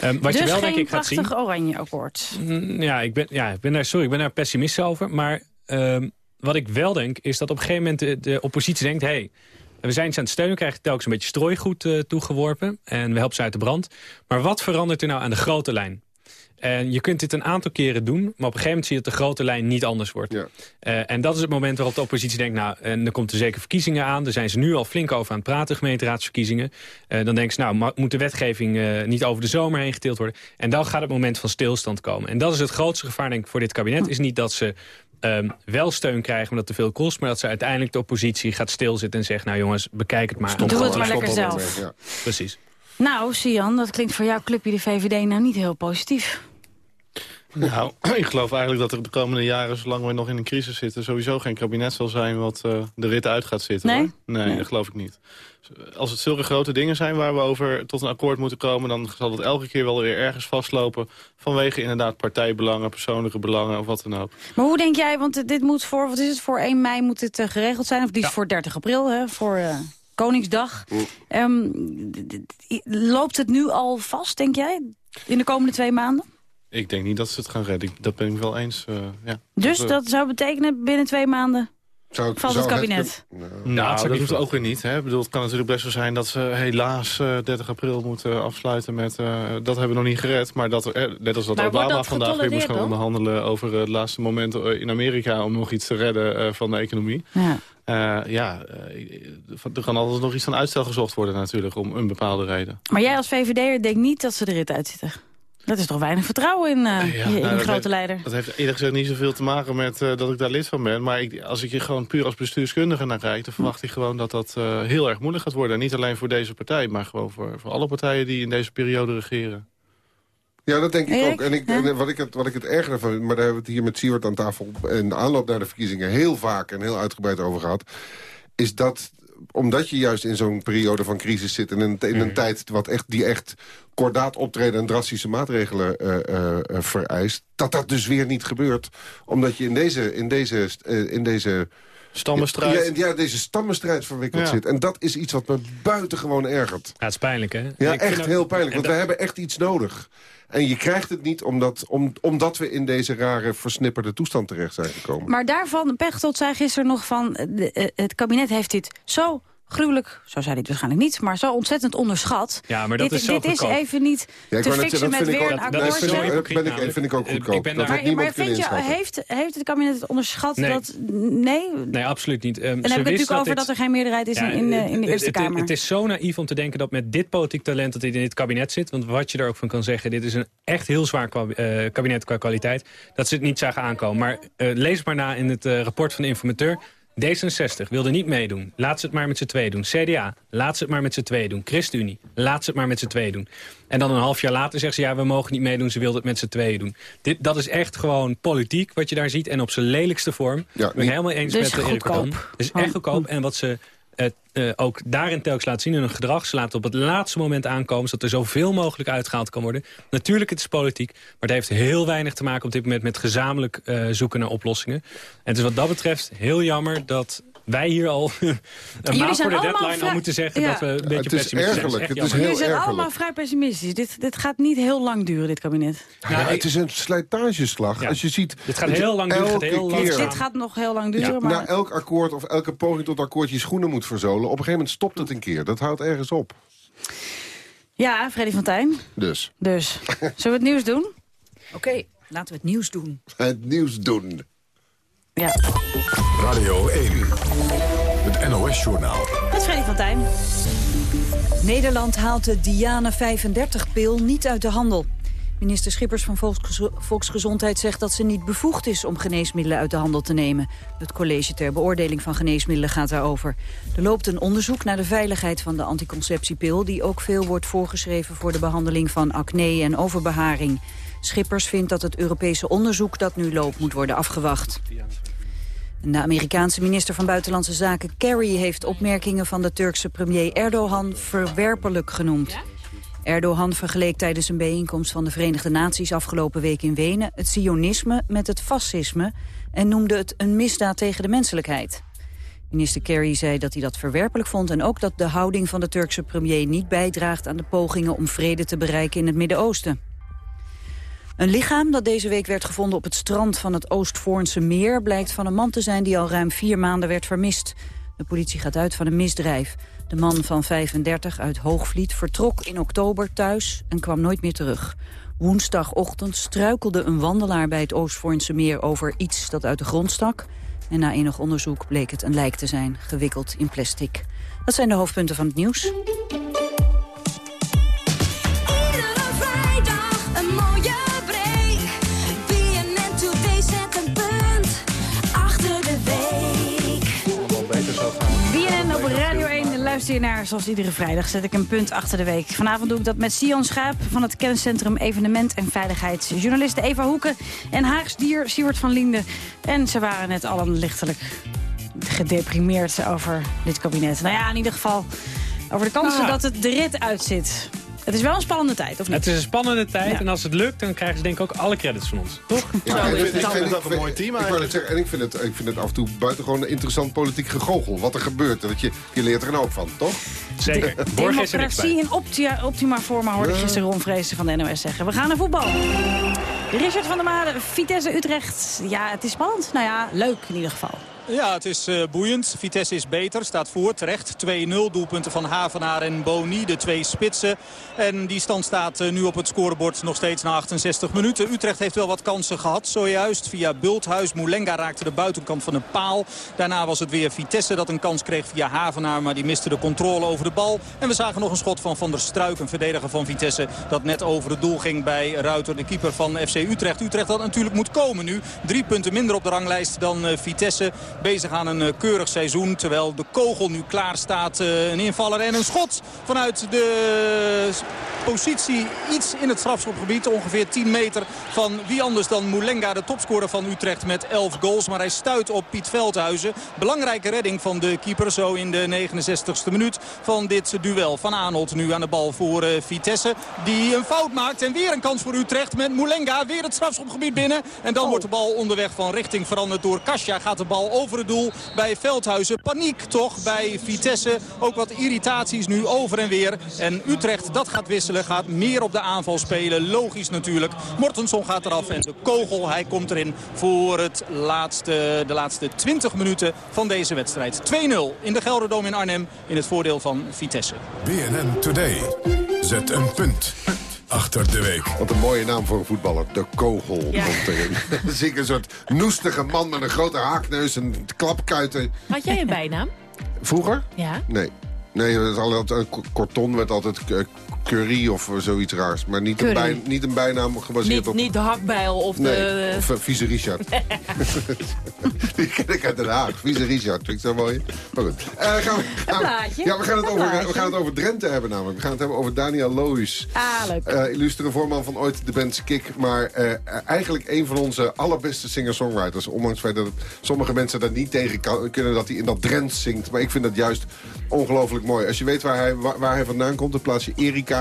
Ehm, wat dus je wel geen denk ik gaat zien... prachtig oranje akkoord. Mm, Ja, ik ben, ja, ik ben daar, sorry, ik ben daar pessimist over. Maar ehm, wat ik wel denk, is dat op een gegeven moment de, de oppositie denkt... Hey, we zijn ze aan het steunen, krijgen telkens een beetje strooigoed eh, toegeworpen. En we helpen ze uit de brand. Maar wat verandert er nou aan de grote lijn? En je kunt dit een aantal keren doen, maar op een gegeven moment zie je dat de grote lijn niet anders wordt. Eh, en dat is het moment waarop de oppositie denkt, nou, en er komt er zeker verkiezingen aan. Daar zijn ze nu al flink over aan het praten, gemeenteraadsverkiezingen. Eh, dan denken ze, nou, moet de wetgeving eh, niet over de zomer heen geteeld worden. En dan gaat het moment van stilstand komen. En dat is het grootste gevaar, denk ik, voor dit kabinet, is niet dat ze ehm, wel steun krijgen omdat het te veel kost... maar dat ze uiteindelijk de oppositie gaat stilzitten en zegt... nou jongens, bekijk het maar. Doe het maar lekker zelf. Precies. Nou, Sian, dat klinkt voor jouw clubje de VVD nou niet heel positief. Nou, ik geloof eigenlijk dat er de komende jaren, zolang we nog in een crisis zitten... sowieso geen kabinet zal zijn wat eh, de rit uit gaat zitten. Nee? Hoor. Nee, dat geloof ik niet. Als het zulke grote dingen zijn waar we over tot een akkoord moeten komen... dan zal het elke keer wel weer ergens vastlopen... vanwege inderdaad partijbelangen, persoonlijke belangen of wat dan ook. Maar hoe denk jij, want dit moet voor, wat is het, voor 1 mei moet dit eh, geregeld zijn? Of die is voor 30 april, hè, voor eh, Koningsdag. Ehm, loopt het nu al vast, denk jij, in de komende twee maanden? Ik denk niet dat ze het gaan redden. Dat ben ik wel eens, eh, ja. Dus we- dat zou betekenen binnen twee maanden Zou ik- valt het zou kabinet. Nou, zou dat hoeft ook weer niet. Hè? Ik bedoel, het kan natuurlijk best zo zijn dat ze helaas eh, 30 april moeten afsluiten met... eh, dat hebben we nog niet gered, maar dat, er, net als dat Maar Obama dat vandaag weer moest gaan onderhandelen... over het laatste moment eh, in Amerika om nog iets te redden eh, van de economie. Ja. Eh, ja, eh, er kan altijd nog iets van uitstel gezocht worden natuurlijk, om een bepaalde reden. Maar jij als VVD'er denkt niet dat ze de rit uitzitten. Dat is toch weinig vertrouwen in, eh, Ja, in nou, dat grote heeft- leider. Dat heeft eerlijk gezegd niet zoveel te maken met eh, dat ik daar lid van ben. Maar ik, als ik je gewoon puur als bestuurskundige naar kijk... dan verwacht ik gewoon dat dat eh, heel erg moeilijk gaat worden. En niet alleen voor deze partij, maar gewoon voor, voor alle partijen die in deze periode regeren. Ja, dat denk ik Erik, ook. En, ik, en wat, ik het, wat ik het ergere van vind, maar daar hebben we het hier met Siewert aan tafel... in de aanloop naar de verkiezingen heel vaak en heel uitgebreid over gehad... is dat omdat je juist in zo'n periode van crisis zit... en in, in een tijd wat echt, die echt kordaat optreden en drastische maatregelen eh, eh, eh, vereist... dat dat dus weer niet gebeurt. Omdat je in deze... In deze, in deze Stammenstrijd. Ja, in- ja, deze stammenstrijd verwikkeld Ja. zit. En dat is iets wat me buitengewoon ergert. Ja, het is pijnlijk, hè? Ja, Ik vind echt ook- heel pijnlijk. Want dat- we hebben echt iets nodig. En je krijgt het niet omdat, om, omdat we in deze rare versnipperde toestand terecht zijn gekomen. Maar daarvan, Pechtold zei gisteren nog van... eh, de- eh, het kabinet heeft dit zo gruwelijk, zo zei hij het waarschijnlijk niet... maar zo ontzettend onderschat. Ja, maar dat dit is zo dit is even niet Ja, te fixen met dat weer ook- een dat- dat dat ben ik, namelijk. vind ik ook goedkoop. ik ben dat daar- Maar, vind je, heeft, heeft het kabinet het onderschat? Nee. Dat, nee? Nee, absoluut niet. Ehm, En ze dan heb ik het natuurlijk over dit- dat er geen meerderheid is Ja, in, in, de, in de Eerste het, Kamer. Het is zo naïef om te denken dat met dit politiek talent dat dit in dit kabinet zit... want wat je er ook van kan zeggen, dit is een echt heel zwaar eh, kabinet qua kwaliteit... dat ze het niet zagen aankomen. Maar eh, lees maar na in het eh, rapport van de informateur... D66 wilde niet meedoen. Laat ze het maar met z'n tweeën doen. CDA, laat ze het maar met z'n tweeën doen. ChristenUnie, laat ze het maar met z'n tweeën doen. En dan een half jaar later zeggen ze... ja, we mogen niet meedoen, ze wilden het met z'n tweeën doen. Dit, dat is echt gewoon politiek wat je daar ziet. En op zijn lelijkste vorm. Ja, ben ik niet- helemaal eens Dus met Erik goedkoop. Het is echt goedkoop. En wat ze eh, ook daarin telkens laten zien hun gedrag... ze laten op het laatste moment aankomen... zodat er zoveel mogelijk uitgehaald kan worden. Natuurlijk, het is politiek. Maar het heeft heel weinig te maken op dit moment... met gezamenlijk eh, zoeken naar oplossingen. En is wat dat betreft heel jammer dat wij hier al een maand zijn voor de allemaal deadline vrij- al moeten zeggen... Ja. dat we een beetje het is pessimistisch zijn. ergerlijk, echt het is heel Jullie zijn ergerlijk. allemaal vrij pessimistisch. Dit, dit gaat niet heel lang duren, dit kabinet. Ja, het is een slijtageslag. Ja. Als je ziet... Dit gaat heel lang duren, gaat heel lang keer duren. Dit gaat nog heel lang duren, maar... Na elk akkoord of elke poging tot akkoord je schoenen moet verzolen... op een gegeven moment stopt het een keer. Dat houdt ergens op. Ja, Freddy van Tijn. Dus, Dus, zullen we het nieuws doen? Oké, laten we het nieuws doen. het nieuws doen. Ja, Radio 1. Het NOS-journaal. met Freddy van Tijn. Nederland haalt de Diane 35-pil niet uit de handel. Minister Schippers van Volksgez- Volksgezondheid zegt dat ze niet bevoegd is om geneesmiddelen uit de handel te nemen. Het college ter beoordeling van geneesmiddelen gaat daarover. Er loopt een onderzoek naar de veiligheid van de anticonceptiepil... die ook veel wordt voorgeschreven voor de behandeling van acne en overbeharing. Schippers vindt dat het Europese onderzoek dat nu loopt moet worden afgewacht. De Amerikaanse minister van Buitenlandse Zaken Kerry heeft opmerkingen van de Turkse premier Erdogan verwerpelijk genoemd. Erdogan vergeleek tijdens een bijeenkomst van de Verenigde Naties afgelopen week in Wenen het sionisme met het fascisme en noemde het een misdaad tegen de menselijkheid. Minister Kerry zei dat hij dat verwerpelijk vond en ook dat de houding van de Turkse premier niet bijdraagt aan de pogingen om vrede te bereiken in het Midden-Oosten. Een lichaam dat deze week werd gevonden op het strand van het Oostvoornse meer... blijkt van een man te zijn die al ruim vier maanden werd vermist. De politie gaat uit van een misdrijf. De man van 35 uit Hoogvliet vertrok in oktober thuis en kwam nooit meer terug. Woensdagochtend struikelde een wandelaar bij het Oostvoornse meer over iets dat uit de grond stak. En na enig onderzoek bleek het een lijk te zijn, gewikkeld in plastic. Dat zijn de hoofdpunten van het nieuws. Luister je naar, zoals iedere vrijdag, zet ik een punt achter de week. Vanavond doe ik dat met Sion Schaap van het kenniscentrum Evenement en Veiligheidsjournalisten Eva Hoeken en Haags dier Siewert van Linden. En ze waren net allen lichtelijk gedeprimeerd over dit kabinet. Nou ja, in ieder geval over de kansen Ah. dat het de rit uitzit. Het is wel een spannende tijd, of niet? Het is een spannende tijd Ja. en als het lukt, dan krijgen ze denk ik ook alle credits van ons. Toch? Ja, ik en vind- ik vind dat een mooi team Ik zeggen, en ik vind, het, ik vind het af en toe buitengewoon interessant politiek gegoochel. Wat er gebeurt. Dat je, je leert er een hoop van, toch? Zeker. Er niks Democratie in optia, optima forma, hoorde ik Ja. gisteren Ron Vrezen van de NOS zeggen. We gaan naar voetbal. Richard van der Made, Vitesse Utrecht. Ja, het is spannend. Nou ja, leuk in ieder geval. Ja, het is eh, boeiend. Vitesse is beter, staat voor, terecht. 2-0, doelpunten van Havenaar en Boni, de twee spitsen. En die stand staat eh, nu op het scorebord nog steeds na 68 minuten. Utrecht heeft wel wat kansen gehad, zojuist. Via Bulthuis, Moulenga raakte de buitenkant van een paal. Daarna was het weer Vitesse dat een kans kreeg via Havenaar... maar die miste de controle over de bal. En we zagen nog een schot van Van der Struik, een verdediger van Vitesse... dat net over het doel ging bij Ruiter, de keeper van FC Utrecht. Utrecht dat natuurlijk moet komen nu. Drie punten minder op de ranglijst dan eh, Vitesse. Bezig aan een eh, keurig seizoen. Terwijl de kogel nu klaar staat. eh, een invaller en een schot vanuit de positie iets in het strafschopgebied. Ongeveer 10 meter van wie anders dan Moulenga, de topscorer van Utrecht met 11 goals. Maar hij stuit op Piet Veldhuizen. Belangrijke redding van de keeper zo in de 69ste minuut van dit duel. Van Aanholt nu aan de bal voor eh, Vitesse. Die een fout maakt en weer een kans voor Utrecht met Moulenga. Weer het strafschopgebied binnen. En dan wordt de bal onderweg van richting veranderd door Kasia. Gaat de bal over het doel bij Veldhuizen. Paniek toch bij Vitesse. Ook wat irritaties nu over en weer. En Utrecht, dat gaat wisselen, gaat meer op de aanval spelen. Logisch natuurlijk. Mortenson gaat eraf en de kogel, hij komt erin voor het laatste, de laatste 20 minuten van deze wedstrijd. 2-0 in de Gelderdoom in Arnhem in het voordeel van Vitesse. BNN Today. Zet een punt achter de week. Wat een mooie naam voor een voetballer. De kogel Ja. komt erin. Dan zie ik een soort noestige man met een grote haakneus en klapkuiten. Had jij een bijnaam? Vroeger? Ja. Nee. Nee, het is altijd, een korton werd altijd eh, curry of zoiets raars. Maar niet, een, bij, niet een bijnaam gebaseerd Niet, op... niet de hakbijl of Nee, de... of uh, Vieze Richard. Die ken ik uit Den Haag. Vieze Richard, vind ik zo mooi. Maar goed. Eh, gaan we, gaan we- plaatje. ja, we gaan, het over, plaatje. we gaan het over Drenthe hebben namelijk. We gaan het hebben over Daniel Loos. Ah, leuk. Eh, illustere voorman van ooit de band Skik. Maar eh, eigenlijk een van onze allerbeste singer-songwriters. Ondanks het feit dat het- sommige mensen daar niet tegen kan- kunnen dat hij in dat Drents zingt. Maar ik vind dat juist ongelooflijk mooi. Als je weet waar hij, waar, waar hij vandaan komt, het plaatsje Erika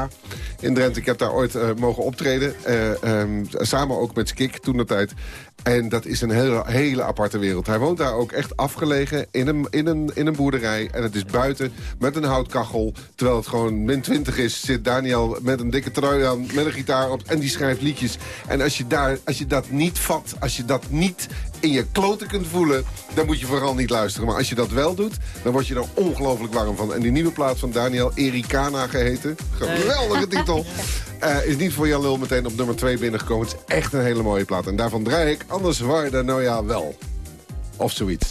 in Drenthe. Ik heb daar ooit eh, mogen optreden. eh, ehm, samen ook met Skik toen de tijd. En dat is een hele, hele aparte wereld. Hij woont daar ook echt afgelegen in een, in, een, in een boerderij. En het is buiten met een houtkachel. Terwijl het gewoon min 20 is, zit Daniel met een dikke trui aan, met een gitaar op. En die schrijft liedjes. En als je, daar, als je dat niet vat, als je dat niet in je kloten kunt voelen... dan moet je vooral niet luisteren. Maar als je dat wel doet, dan word je er ongelooflijk warm van. En die nieuwe plaat van Daniel, Ericana geheten. Geweldige titel. Eh, is niet voor Jan Lul meteen op nummer 2 binnengekomen. Het is echt een hele mooie plaat. En daarvan draai ik Anders Waarde nou ja wel. Of zoiets.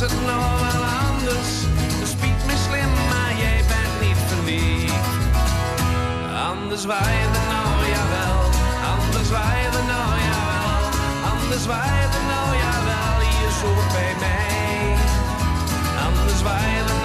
Was het nou wel anders. Het spiet me slim, maar jij bent niet verliefd. Anders waaide nou jawel, anders waaide nou jawel, anders waaide nou jawel, hier zo bij mij. Anders waaide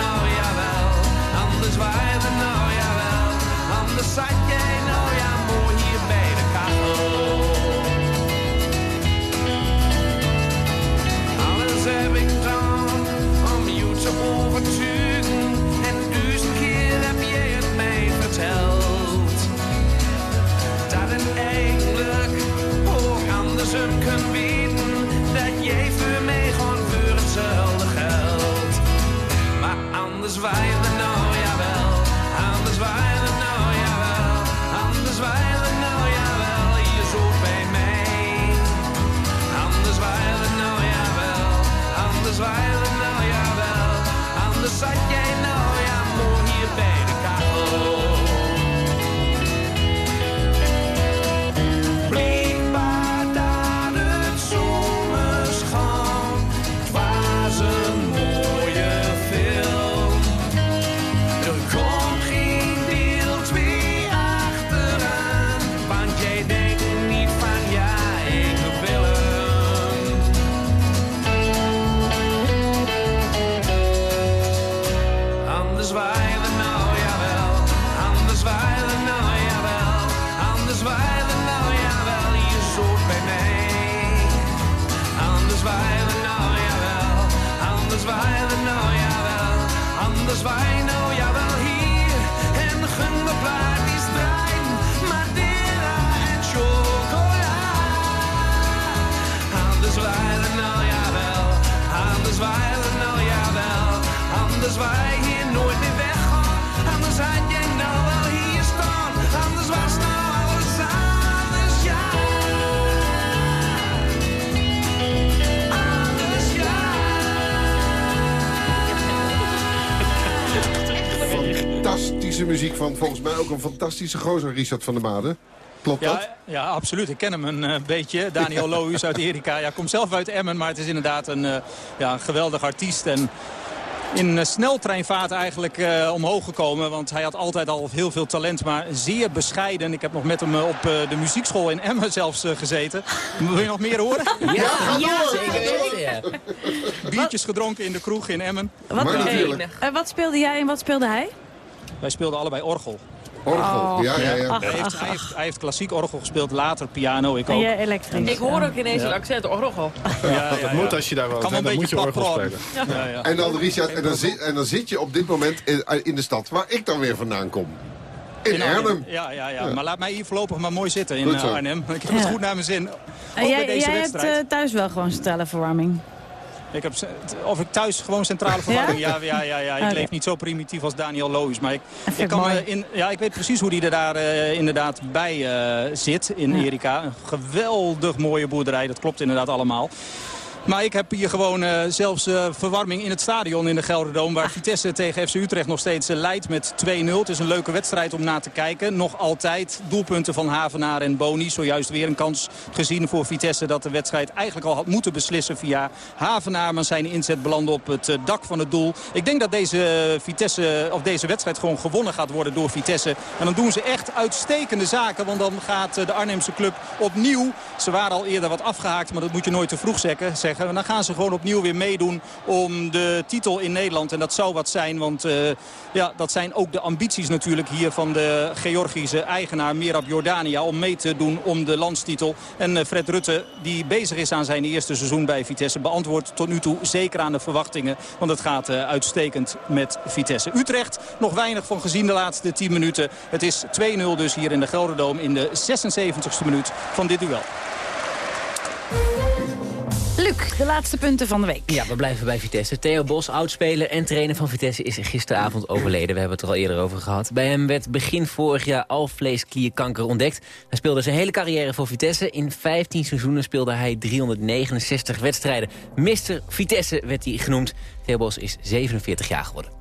muziek van volgens mij ook een fantastische gozer, Richard van der Made. Klopt dat? Ja, ja, absoluut. Ik ken hem een eh, beetje. Daniel Lohuis uit Erika. Ja, komt zelf uit Emmen, maar het is inderdaad een, eh, ja, een geweldig artiest. En in eh, sneltreinvaart eigenlijk eh, omhoog gekomen. Want hij had altijd al heel veel talent, maar zeer bescheiden. Ik heb nog met hem op de muziekschool in Emmen zelfs gezeten. Wil je nog meer horen? Ja, ja, zeker ja. Biertjes gedronken in de kroeg in Emmen. Wat, wat speelde jij en wat speelde hij? Wij speelden allebei orgel. Orgel, Oh. ja, ja, ja. Hij, heeft, hij, heeft, hij heeft klassiek orgel gespeeld, later piano, ik ook. jij elektrisch. Ik hoor ook ineens Ja. een accent, orgel. Ja, dat moet als je daar woont, dan beetje moet je orgel spelen. Ja, ja. En dan, Richard, en dan, zit, en dan zit je op dit moment in, in de stad waar ik dan weer vandaan kom. In Arnhem. Ja, ja, ja, Ja. maar laat mij hier voorlopig maar mooi zitten in eh. Arnhem. Ik heb het Ja. goed naar mijn zin. Ook En jij, deze jij hebt eh, thuis wel gewoon stellenverwarming. Ik heb, of ik thuis gewoon centrale verwarming. Ja, ja, ja. ja, Ik leef niet zo primitief als Daniel Loos. Maar ik, ik, kan me in, ja, ik weet precies hoe die er daar eh, inderdaad bij eh, zit in. Erika. Een geweldig mooie boerderij. Dat klopt inderdaad allemaal. Maar ik heb hier gewoon eh, zelfs eh, verwarming in het stadion in de Gelderdoom... waar Vitesse tegen FC Utrecht nog steeds eh, leidt met 2-0. Het is een leuke wedstrijd om naar te kijken. Nog altijd doelpunten van Havenaar en Boni. Zojuist weer een kans gezien voor Vitesse... dat de wedstrijd eigenlijk al had moeten beslissen via Havenaar. Maar zijn inzet belandde op het dak van het doel. Ik denk dat deze, Vitesse, of deze wedstrijd gewoon gewonnen gaat worden door Vitesse. En dan doen ze echt uitstekende zaken. Want dan gaat de Arnhemse club opnieuw... Ze waren al eerder wat afgehaakt, maar dat moet je nooit te vroeg zeggen. En dan gaan ze gewoon opnieuw weer meedoen om de titel in Nederland. En dat zou wat zijn, want eh, ja, dat zijn ook de ambities natuurlijk hier van de Georgische eigenaar Mirab Jordania. Om mee te doen om de landstitel. En eh, Fred Rutte, die bezig is aan zijn eerste seizoen bij Vitesse, beantwoordt tot nu toe zeker aan de verwachtingen. Want het gaat eh, uitstekend met Vitesse. Utrecht, nog weinig van gezien de laatste 10 minuten. Het is 2-0 dus hier in de Gelderdoom in de 76e minuut van dit duel. Luc, de laatste punten van de week. Ja, we blijven bij Vitesse. Theo Bos, oudspeler en trainer van Vitesse, is gisteravond overleden. We hebben het er al eerder over gehad. Bij hem werd begin vorig jaar alvleesklierkanker ontdekt. Hij speelde zijn hele carrière voor Vitesse. In 15 seizoenen speelde hij 369 wedstrijden. Mister Vitesse werd hij genoemd. Theo Bos is 47 jaar geworden.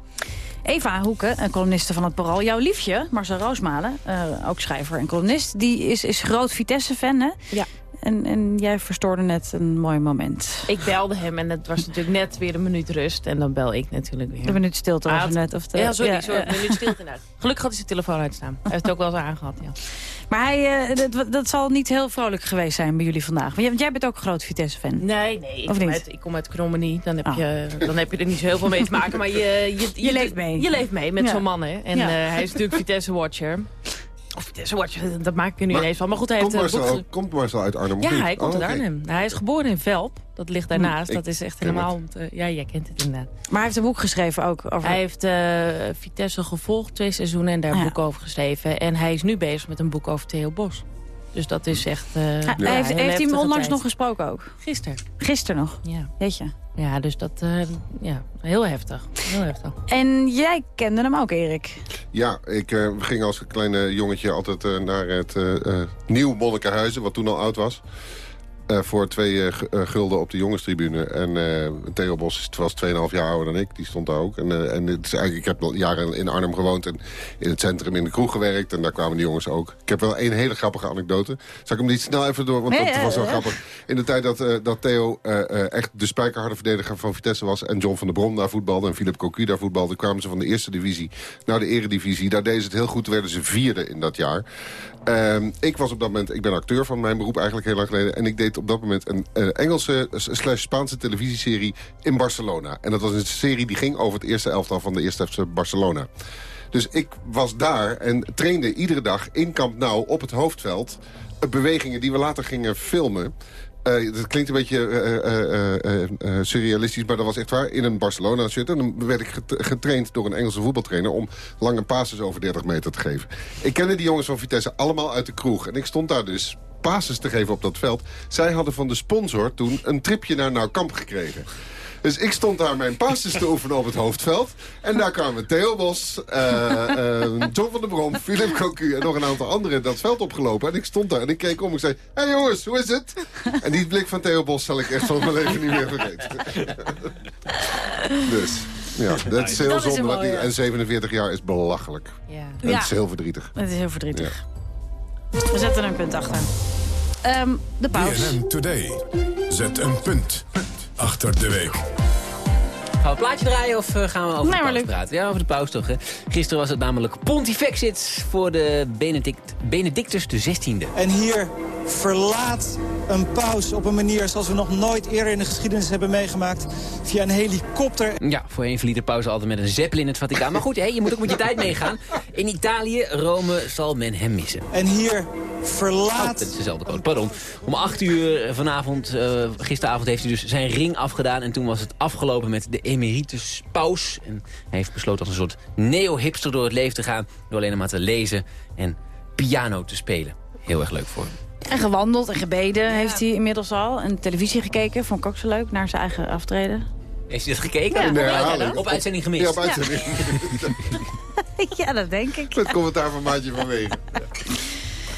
Eva Hoeken, een columniste van het Parool. Jouw liefje, Marcel Roosmalen, eh, ook schrijver en columnist... die is, is groot Vitesse-fan, hè? Ja. En, en jij verstoorde net een mooi moment. Ik belde hem en het was natuurlijk net weer een minuut rust. En dan bel ik natuurlijk weer. De minuut stilte was had- net. Of de, ja, sorry, ja, sorry. Een minuut stilte uit. Gelukkig had hij zijn telefoon uitstaan. Hij heeft het ook wel eens aangehad, ja. Maar hij, eh, dat, dat zal niet heel vrolijk geweest zijn bij jullie vandaag. Want jij, bent ook een groot Vitesse-fan. Nee, nee. Ik Of kom, niet? uit, ik kom uit Krommenie. Dan heb, Oh. je, dan heb je er niet zo heel veel mee te maken. Maar je, je, Je leeft mee. Je leeft mee met Ja. zo'n man, hè. En Ja. eh, hij is natuurlijk Vitesse-watcher. Of Vitesse-watcher, dat maak ik er nu Maar ineens van. Maar goed, hij heeft Komt een boek... Marcel, ge- komt Marcel uit Arnhem? Ja, hij komt Oh, uit. Arnhem. Hij is geboren in Velp. Dat ligt daarnaast. Hm, ik dat is echt helemaal... het. om te- ja, jij kent het inderdaad. Maar hij heeft een boek geschreven ook over... Hij heeft eh, Vitesse gevolgd, twee seizoenen, en daar een Ah, ja. boek over geschreven. En hij is nu bezig met een boek over Theo Bos. Dus dat is echt... eh, Hij- ja, heeft, hij hem onlangs tijd. nog gesproken ook? Gisteren. Gisteren nog? Ja. Weet je. Ja, dus dat... eh, ja, heel heftig. Heel heftig. En jij kende hem ook, Erik. Ja, ik eh, ging als kleine jongetje altijd naar het eh, eh, Nieuw Monnikenhuizen, wat toen al oud was. Eh, voor twee eh, eh, gulden op de jongenstribune. En Theo Bos is- was 2,5 jaar ouder dan ik. Die stond daar ook. En, en het is eigenlijk, ik heb al jaren in Arnhem gewoond. En in het centrum in de kroeg gewerkt. En daar kwamen de jongens ook. Ik heb wel één hele grappige anekdote. Zal ik hem niet snel even door? Want Nee, dat was wel grappig. In de tijd dat, dat Theo echt de spijkerharde verdediger van Vitesse was... en John van der Brom daar voetbalde en Philip Cocu daar voetbalde... kwamen ze van de eerste divisie naar de eredivisie. Daar deden ze het heel goed. Werden ze vierde in dat jaar. Ehm, ik was op dat moment, ik ben acteur van mijn beroep eigenlijk heel lang geleden. En ik deed op dat moment een Engelse slash Spaanse televisieserie in Barcelona. En dat was een serie die ging over het eerste elftal van de eerste FC Barcelona. Dus ik was daar en trainde iedere dag in Camp Nou op het hoofdveld... eh, bewegingen die we later gingen filmen... Eh, dat klinkt een beetje eh, surrealistisch, maar dat was echt waar. In een Barcelona-shirt. En dan werd ik get- getraind door een Engelse voetbaltrainer... om lange passes over 30 meter te geven. Ik kende die jongens van Vitesse allemaal uit de kroeg. En ik stond daar dus passes te geven op dat veld. Zij hadden van de sponsor toen een tripje naar Noukamp gekregen. Dus ik stond daar mijn passes te oefenen op het hoofdveld. En daar kwamen Theo Bos, eh, eh, John van der Brom, Philip Cocu... en nog een aantal anderen dat veld opgelopen. En ik stond daar en ik keek om. Ik zei, hé hey jongens, hoe is het? En die blik van Theo Bos zal ik echt van mijn leven niet meer vergeten. dus... Ja, dat is heel Dat zonde. En 47 jaar is belachelijk. Ja. Het is heel verdrietig. Het is heel verdrietig. We zetten een punt achter. Ehm, de pauze. BNN Today. Zet een punt achter de week. Gaan we een plaatje draaien of eh, gaan we over Nee, de paus praten? Ja, over de paus toch. Hè? Gisteren was het namelijk Pontifexit voor de Benedict, Benedictus de 16e. En hier verlaat een paus op een manier zoals we nog nooit eerder in de geschiedenis hebben meegemaakt. Via een helikopter. Ja, voorheen verliet de paus altijd met een zeppelin in het Vaticaan. Maar goed, hè, je moet ook met je tijd meegaan. In Italië, Rome, zal men hem missen. En hier Oh, verlaat... dat is dezelfde code, pardon. Om 8 uur vanavond, eh, gisteravond heeft hij dus zijn ring afgedaan. En toen was het afgelopen met de emeritus paus. En hij heeft besloten als een soort neo-hipster door het leven te gaan. Door alleen maar te lezen en piano te spelen. Heel erg leuk voor hem. En gewandeld en gebeden heeft hij inmiddels al. En televisie gekeken, vond ik ook zo leuk, naar zijn eigen aftreden. Heeft hij dat gekeken? Ja, op, uitzending gemist. Ja, op uitzending. ja, dat denk ik. Het commentaar van Maatje van Wegen.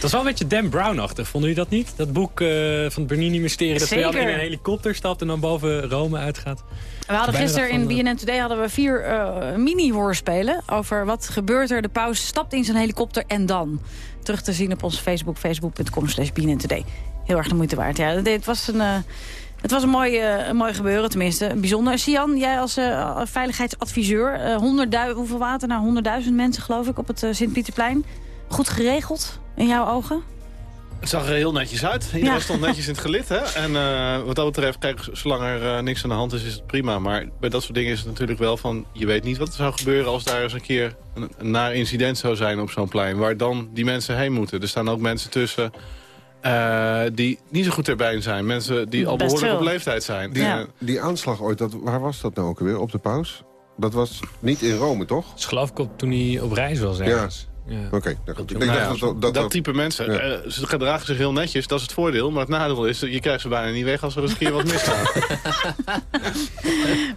Dat is wel een beetje Dan Brown-achtig, vonden jullie dat niet? Dat boek eh, van het Bernini-mysterie, dat Zeker. in een helikopter stapt en dan boven Rome uitgaat. We hadden gisteren in BNN Today hadden we vier eh, mini-hoorspelen... over wat gebeurt er. De paus stapt in zijn helikopter en dan. Terug te zien op onze Facebook, facebook.com slash Today. Heel erg de moeite waard. Ja, het- was een... eh, het was een mooi, eh, een mooi gebeuren, tenminste. Bijzonder. Sian, jij als eh, veiligheidsadviseur. eh 100.000 hoeveel water? Nou, 100.000 mensen geloof ik op het eh, Sint-Pieterplein. Goed geregeld in jouw ogen? Het zag er heel netjes uit. Iedereen Ja. stond netjes in het gelid. Hè? En eh, wat dat betreft, kijk, zolang er eh, niks aan de hand is, is het prima. Maar bij dat soort dingen is het natuurlijk wel van... je weet niet wat er zou gebeuren als daar eens een keer een, een naar incident zou zijn op zo'n plein. Waar dan die mensen heen moeten. Er staan ook mensen tussen eh, die niet zo goed erbij zijn. Mensen die al Best behoorlijk op leeftijd zijn. Die, die aanslag ooit, dat, waar was dat nou ook weer? Op de paus? Dat was niet in Rome, toch? Dat is geloof ik op, toen hij op reis was ergens. Ja. Oké, nou Nou ja, dat, dat, dat, dat, type mensen, Ja. eh, ze gedragen zich heel netjes, dat is het voordeel. Maar het nadeel is, je krijgt ze bijna niet weg als er eens een keer wat misgaat.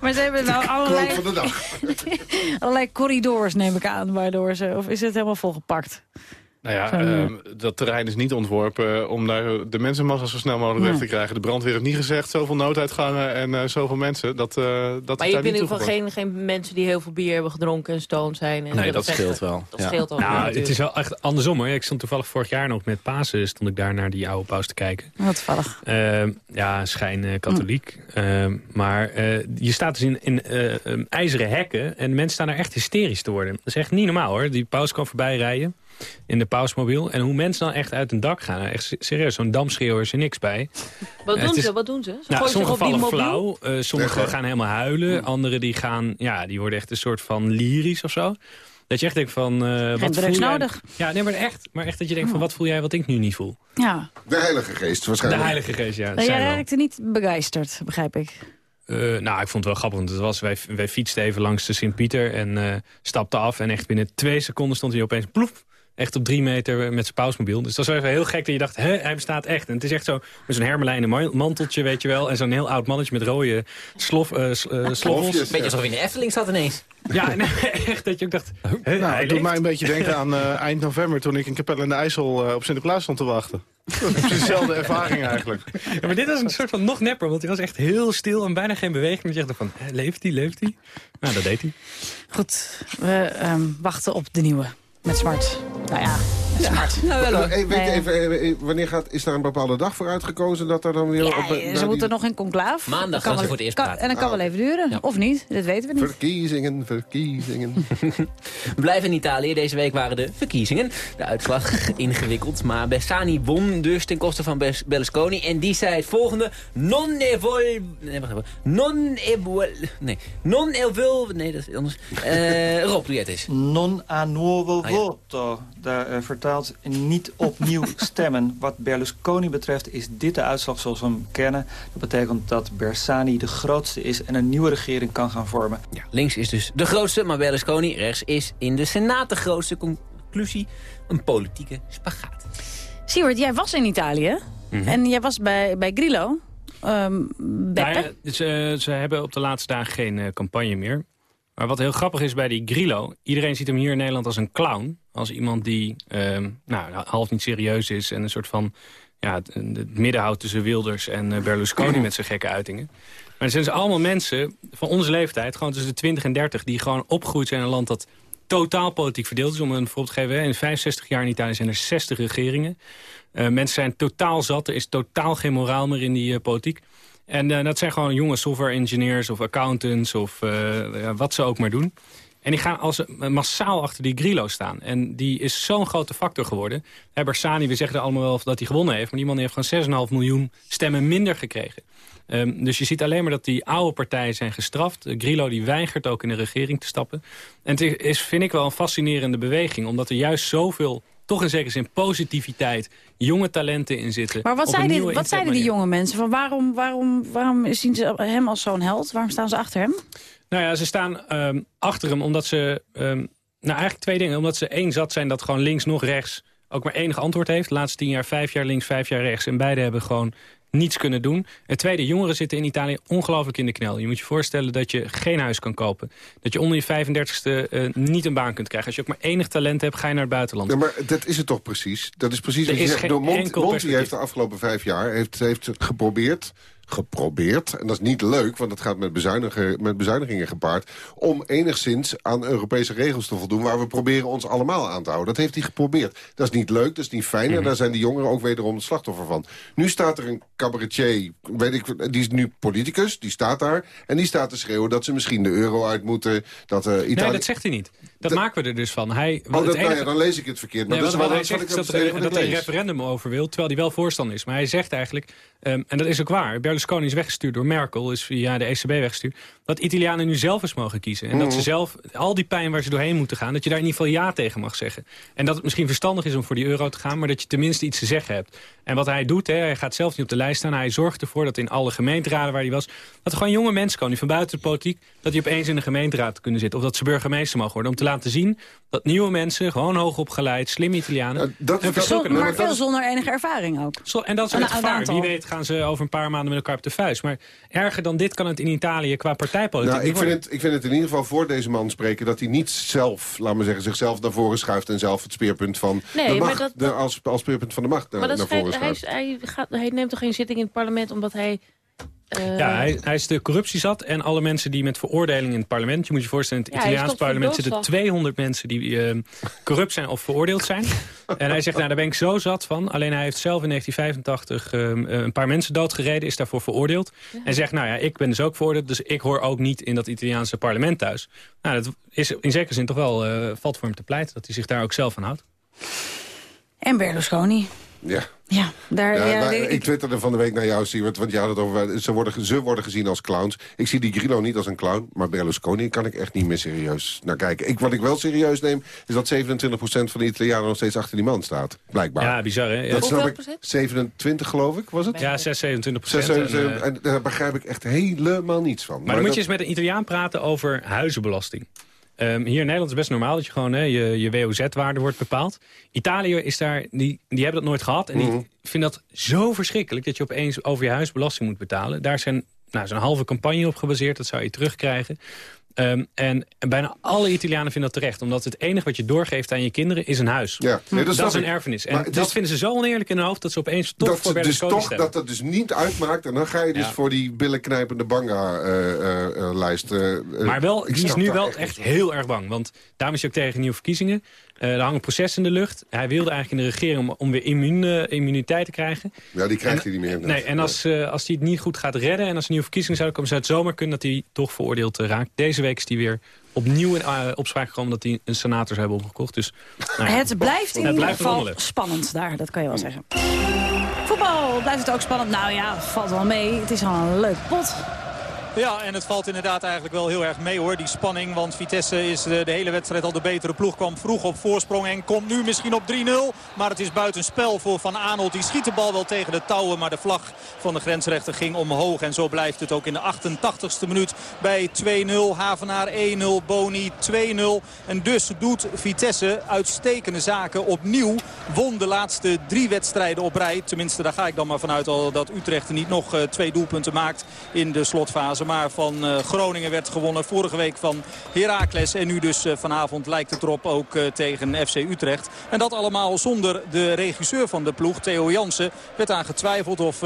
Maar ze hebben wel allerlei, Quote van de dag. allerlei corridors, neem ik aan. Waardoor ze, of is het helemaal volgepakt? Nou ja, eh, ehm, dat terrein is niet ontworpen om daar de mensenmassa zo snel mogelijk weg te krijgen. De brandweer heeft niet gezegd zoveel nooduitgangen en eh, zoveel mensen. Dat, eh dat Maar je hebt in ieder geval geen, geen mensen die heel veel bier hebben gedronken en stoned zijn. En Nee, dat vechten. scheelt wel. Dat Ja. scheelt ook. Nou, wel het is wel echt andersom hoor. Ik stond toevallig vorig jaar nog met Pasen, stond ik daar naar die oude paus te kijken. Wat toevallig. Ehm, ja, schijn eh, katholiek. Ehm, maar eh, je staat dus in, in ijzeren hekken en mensen staan er echt hysterisch te worden. Dat is echt niet normaal hoor. Die paus kwam voorbij rijden in de pausmobiel. En hoe mensen dan echt uit een dak gaan. Echt serieus, zo'n damschreeuwer is er niks bij. Wat doen is- ze? Wat doen ze? Ze Nou, gooien zich sommigen op die vallen mobiel. flauw, eh, sommigen Echt, gaan helemaal huilen. Anderen die gaan, ja, die worden echt een soort van lyrisch of zo. Dat je echt denkt van... eh wat drugs voel jij- nodig. Ja, nee, maar echt, maar echt dat je denkt van wat voel jij wat ik nu niet voel. Ja, de Heilige Geest De waarschijnlijk. Heilige Geest, ja. Nou, jij raakte niet begeisterd, begrijp ik. Eh, nou, ik vond het wel grappig, want het was, wij, wij fietsten even langs de Sint-Pieter en eh stapten af. En echt binnen twee seconden stond hij opeens ploef, echt op drie meter met zijn pausmobiel. Dus dat was even heel gek dat je dacht, hè, hij bestaat echt. En het is echt zo, met zo'n hermelijnen ma- manteltje, weet je wel. En zo'n heel oud mannetje met rode slof, sloffels. Beetje alsof je in de Efteling zat ineens. Ja, nee, echt dat je ook dacht, hè, Nou, hij het doet mij een beetje denken aan eh, eind november toen ik in Capelle in de IJssel eh, op Sinterklaas stond te wachten. Dezelfde ervaring eigenlijk. Ja, maar dit was een soort van nog nepper, want hij was echt heel stil en bijna geen beweging. Dat je dacht van, leeft hij, leeft hij? Nou, dat deed hij. Goed, we ehm, wachten op de nieuwe. Met smart. Nou ja, smart. Nou, wel weet Nee. even, eh, wanneer gaat, is daar een bepaalde dag voor uitgekozen dat er dan weer... Ja, op, eh, ze die moeten nog in conclaaf. Maandag gaan kan ze wel- voor het eerst kan-. En dat kan wel even duren. Ja. Of niet, dat weten we niet. Verkiezingen, verkiezingen. We blijven in Italië. Deze week waren de verkiezingen. De uitslag ingewikkeld. Maar Bersani won dus ten koste van Berlusconi. En die zei het volgende. Non ne vol... Nee, wacht even. Non e. Nee. Non e. Nee, dat is anders. Eh Rob, doe jij het eens. Non a nuovo Ah, ja. voto. Daar eh, niet opnieuw stemmen. Wat Berlusconi betreft is dit de uitslag zoals we hem kennen. Dat betekent dat Bersani de grootste is en een nieuwe regering kan gaan vormen. Ja, links is dus de grootste, maar Berlusconi rechts is in de Senaat de grootste. Conclusie, een politieke spagaat. Siewert, jij was in Italië. Mhm. En jij was bij, bij Grillo. Ehm. Nou ja, ze, ze hebben op de laatste dagen geen eh, campagne meer. Maar wat heel grappig is bij die Grillo... iedereen ziet hem hier in Nederland als een clown. Als iemand die ehm, nou, half niet serieus is... en een soort van ja, het, midden houdt tussen Wilders en eh, Berlusconi met zijn gekke uitingen. Maar het zijn dus allemaal mensen van onze leeftijd, gewoon tussen de 20 en 30... die gewoon opgegroeid zijn in een land dat totaal politiek verdeeld is. Om een voorbeeld te geven, in 65 jaar in Italië zijn er 60 regeringen. Eh, mensen zijn totaal zat, er is totaal geen moraal meer in die eh, politiek. En dat zijn gewoon jonge software engineers of accountants of wat ze ook maar doen. En die gaan als massaal achter die Grillo staan. En die is zo'n grote factor geworden. Bersani, we zeggen er allemaal wel dat hij gewonnen heeft... maar die man heeft gewoon 6,5 miljoen stemmen minder gekregen. Ehm, dus je ziet alleen maar dat die oude partijen zijn gestraft. Eh, Grillo die weigert ook in de regering te stappen. En het is, vind ik wel een fascinerende beweging. Omdat er juist zoveel, toch in zekere zin positiviteit... jonge talenten in zitten. Maar wat, zeiden, wat zeiden die jonge mensen? Van waarom, waarom, waarom zien ze hem als zo'n held? Waarom staan ze achter hem? Nou ja, ze staan ehm, achter hem omdat ze... ehm, nou, eigenlijk twee dingen. Omdat ze één zat zijn dat gewoon links nog rechts ook maar enig antwoord heeft. De laatste tien jaar, vijf jaar links, vijf jaar rechts. En beide hebben gewoon niets kunnen doen. Het tweede, jongeren zitten in Italië ongelooflijk in de knel. Je moet je voorstellen dat je geen huis kan kopen. Dat je onder je 35ste eh, niet een baan kunt krijgen. Als je ook maar enig talent hebt, ga je naar het buitenland. Ja, maar dat is het toch precies? Dat is precies Er wat je zegt. Door Monti, heeft de afgelopen vijf jaar heeft, heeft geprobeerd geprobeerd, en dat is niet leuk... want dat gaat met, bezuinigen, met bezuinigingen gepaard... om enigszins aan Europese regels te voldoen... waar we proberen ons allemaal aan te houden. Dat heeft hij geprobeerd. Dat is niet leuk, dat is niet fijn... en daar zijn de jongeren ook wederom het slachtoffer van. Nu staat er een cabaretier, weet ik, die is nu politicus... die staat daar en die staat te schreeuwen... dat ze misschien de euro uit moeten, dat eh Italië... Nee, dat zegt hij niet. Dat, maken we er dus van. Hij, Oh, dat, het nou enige- ja, dan lees ik het verkeerd. Maar Nee, dat is wat, wel wat hij wat zegt ik is dat, dat wat hij ik een referendum over wil, terwijl hij wel voorstander is. Maar hij zegt eigenlijk, en dat is ook waar... Berlusconi is weggestuurd door Merkel, is via de ECB weggestuurd... dat Italianen nu zelf eens mogen kiezen. En dat Mhm. ze zelf, al die pijn waar ze doorheen moeten gaan... dat je daar in ieder geval ja tegen mag zeggen. En dat het misschien verstandig is om voor die euro te gaan... maar dat je tenminste iets te zeggen hebt. En wat hij doet, hè, hij gaat zelf niet op de lijst staan... hij zorgt ervoor dat in alle gemeenteraden waar hij was... dat er gewoon jonge mensen komen, die van buiten de politiek... dat die opeens in de gemeenteraad kunnen zitten. Of dat ze burgemeester mogen worden. Om te laten zien dat nieuwe mensen, gewoon hoog opgeleid... slim Italianen... dat verschil Zon- kunnen maar veel zonder enige ervaring ook. Zo, en dat is Een- gevaar. aantal. Wie weet gaan ze over een paar maanden met elkaar op de vuist. Maar erger dan dit kan het in Italië qua partijpolitiek Nou, ik, vind het, ik vind het in ieder geval voor deze man spreken... dat hij niet zelf, laat maar zeggen, zichzelf naar voren schuift... en zelf het speerpunt van Nee, de maar macht, dat- de- als, als speerpunt van de macht naar, Maar dat naar voren hij, schuift. is- hij, gaat, hij neemt toch geen zitting in het parlement omdat hij... eh, Ja, hij, hij is de corruptie zat en alle mensen die met veroordeling in het parlement... je moet je voorstellen, in het Ja, Italiaans parlement zitten doodslag. 200 mensen die eh, corrupt zijn of veroordeeld zijn. en hij zegt, nou daar ben ik zo zat van. Alleen hij heeft zelf in 1985 eh, een paar mensen doodgereden, is daarvoor veroordeeld. En zegt, nou ja, ik ben dus ook veroordeeld, dus ik hoor ook niet in dat Italiaanse parlement thuis. Nou, dat is in zekere zin toch wel, eh, valt voor hem te pleiten, dat hij zich daar ook zelf aan houdt. En Berlusconi. Ja. Ja, daar... Ja, ja, nou, ik twitterde van de week naar jou, Siewert, want je had het over... Ze worden, ze worden gezien als clowns. Ik zie die Grillo niet als een clown, maar Berlusconi kan ik echt niet meer serieus naar kijken. Ik, wat ik wel serieus neem, is dat 27% van de Italianen nog steeds achter die man staat. Blijkbaar. Ja, bizar hè? Dat snap ik. procent? 27 geloof ik, was het? Ja, 6, 27 procent. 27, en daar begrijp ik echt helemaal niets van. Maar, dan moet je eens met een Italiaan praten over huizenbelasting. Ehm, hier in Nederland is het best normaal dat je gewoon hè, je, je WOZ-waarde wordt bepaald. Italië is daar, die, die hebben dat nooit gehad. En die Mhm. vinden dat zo verschrikkelijk dat je opeens over je huis belasting moet betalen. Daar zijn nou, zo'n halve campagne op gebaseerd, dat zou je terugkrijgen. Ehm, en bijna alle Italianen vinden dat terecht. Omdat het enige wat je doorgeeft aan je kinderen is een huis. Ja, nee, dat dat is een erfenis. En dat is- vinden ze zo oneerlijk in hun hoofd... dat ze opeens toch dat voor ze dus toch stemmen. dat dat dus niet uitmaakt. En dan ga je dus Ja. voor die billenknijpende banga-lijst. Maar wel, die is nu wel echt echt heel erg bang. Want daarom is hij ook tegen nieuwe verkiezingen. Eh, er hangt een proces in de lucht. Hij wilde eigenlijk in de regering om, om weer immuun, eh, immuniteit te krijgen. Ja, die krijgt En- hij niet meer. Nee, en als, eh, als hij het niet goed gaat redden... en als er nieuwe verkiezingen zouden komen... zou het zomaar kunnen dat hij toch veroordeeld eh, raakt. Deze week is hij weer opnieuw in eh, opspraak gekomen... dat hij een senator zou hebben omgekocht. Dus, nou ja. Het blijft in ieder geval spannend daar, dat kan je wel zeggen. Voetbal, blijft het ook spannend? Nou ja, valt wel mee. Het is al een leuk pot. Ja, en het valt inderdaad eigenlijk wel heel erg mee hoor, die spanning. Want Vitesse is de, de hele wedstrijd al de betere ploeg. Kwam vroeg op voorsprong en komt nu misschien op 3-0. Maar het is buitenspel voor Van Aanholt. Die schiet de bal wel tegen de touwen. Maar de vlag van de grensrechter ging omhoog. En zo blijft het ook in de 88ste minuut bij 2-0. Havenaar 1-0, Boni 2-0. En dus doet Vitesse uitstekende zaken opnieuw. Won de laatste drie wedstrijden op rij. Tenminste, daar ga ik dan maar vanuit al dat Utrecht niet nog eh, twee doelpunten maakt in de slotfase. Alkmaar van eh, Groningen werd gewonnen. Vorige week van Heracles. En nu dus eh, vanavond lijkt het erop ook eh, tegen FC Utrecht. En dat allemaal zonder de regisseur van de ploeg, Theo Jansen. Werd aan getwijfeld of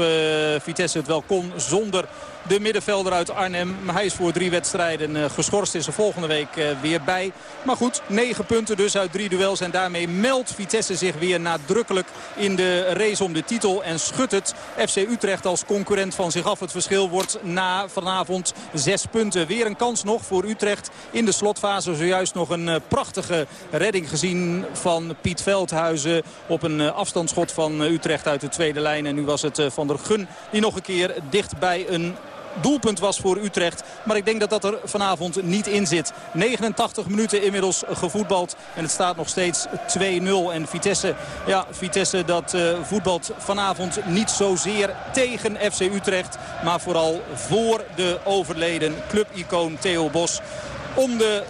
Vitesse het wel kon zonder de middenvelder uit Arnhem. Hij is voor drie wedstrijden eh, geschorst. Is er volgende week eh, weer bij. Maar goed, negen punten dus uit drie duels. En daarmee meldt Vitesse zich weer nadrukkelijk in de race om de titel. En schudt het FC Utrecht als concurrent van zich af. Het verschil wordt na vanavond zes punten. Weer een kans nog voor Utrecht in de slotfase. Zojuist nog een eh, prachtige redding gezien van Piet Veldhuizen. Op een afstandsschot van Utrecht uit de tweede lijn. En nu was het Van der Gun die nog een keer dicht bij een doelpunt was voor Utrecht. Maar ik denk dat dat er vanavond niet in zit. 89 minuten inmiddels gevoetbald. En het staat nog steeds 2-0. En Vitesse, ja, Vitesse dat eh, voetbalt vanavond niet zozeer tegen FC Utrecht. Maar vooral voor de overleden clubicoon Theo Bos. Om de,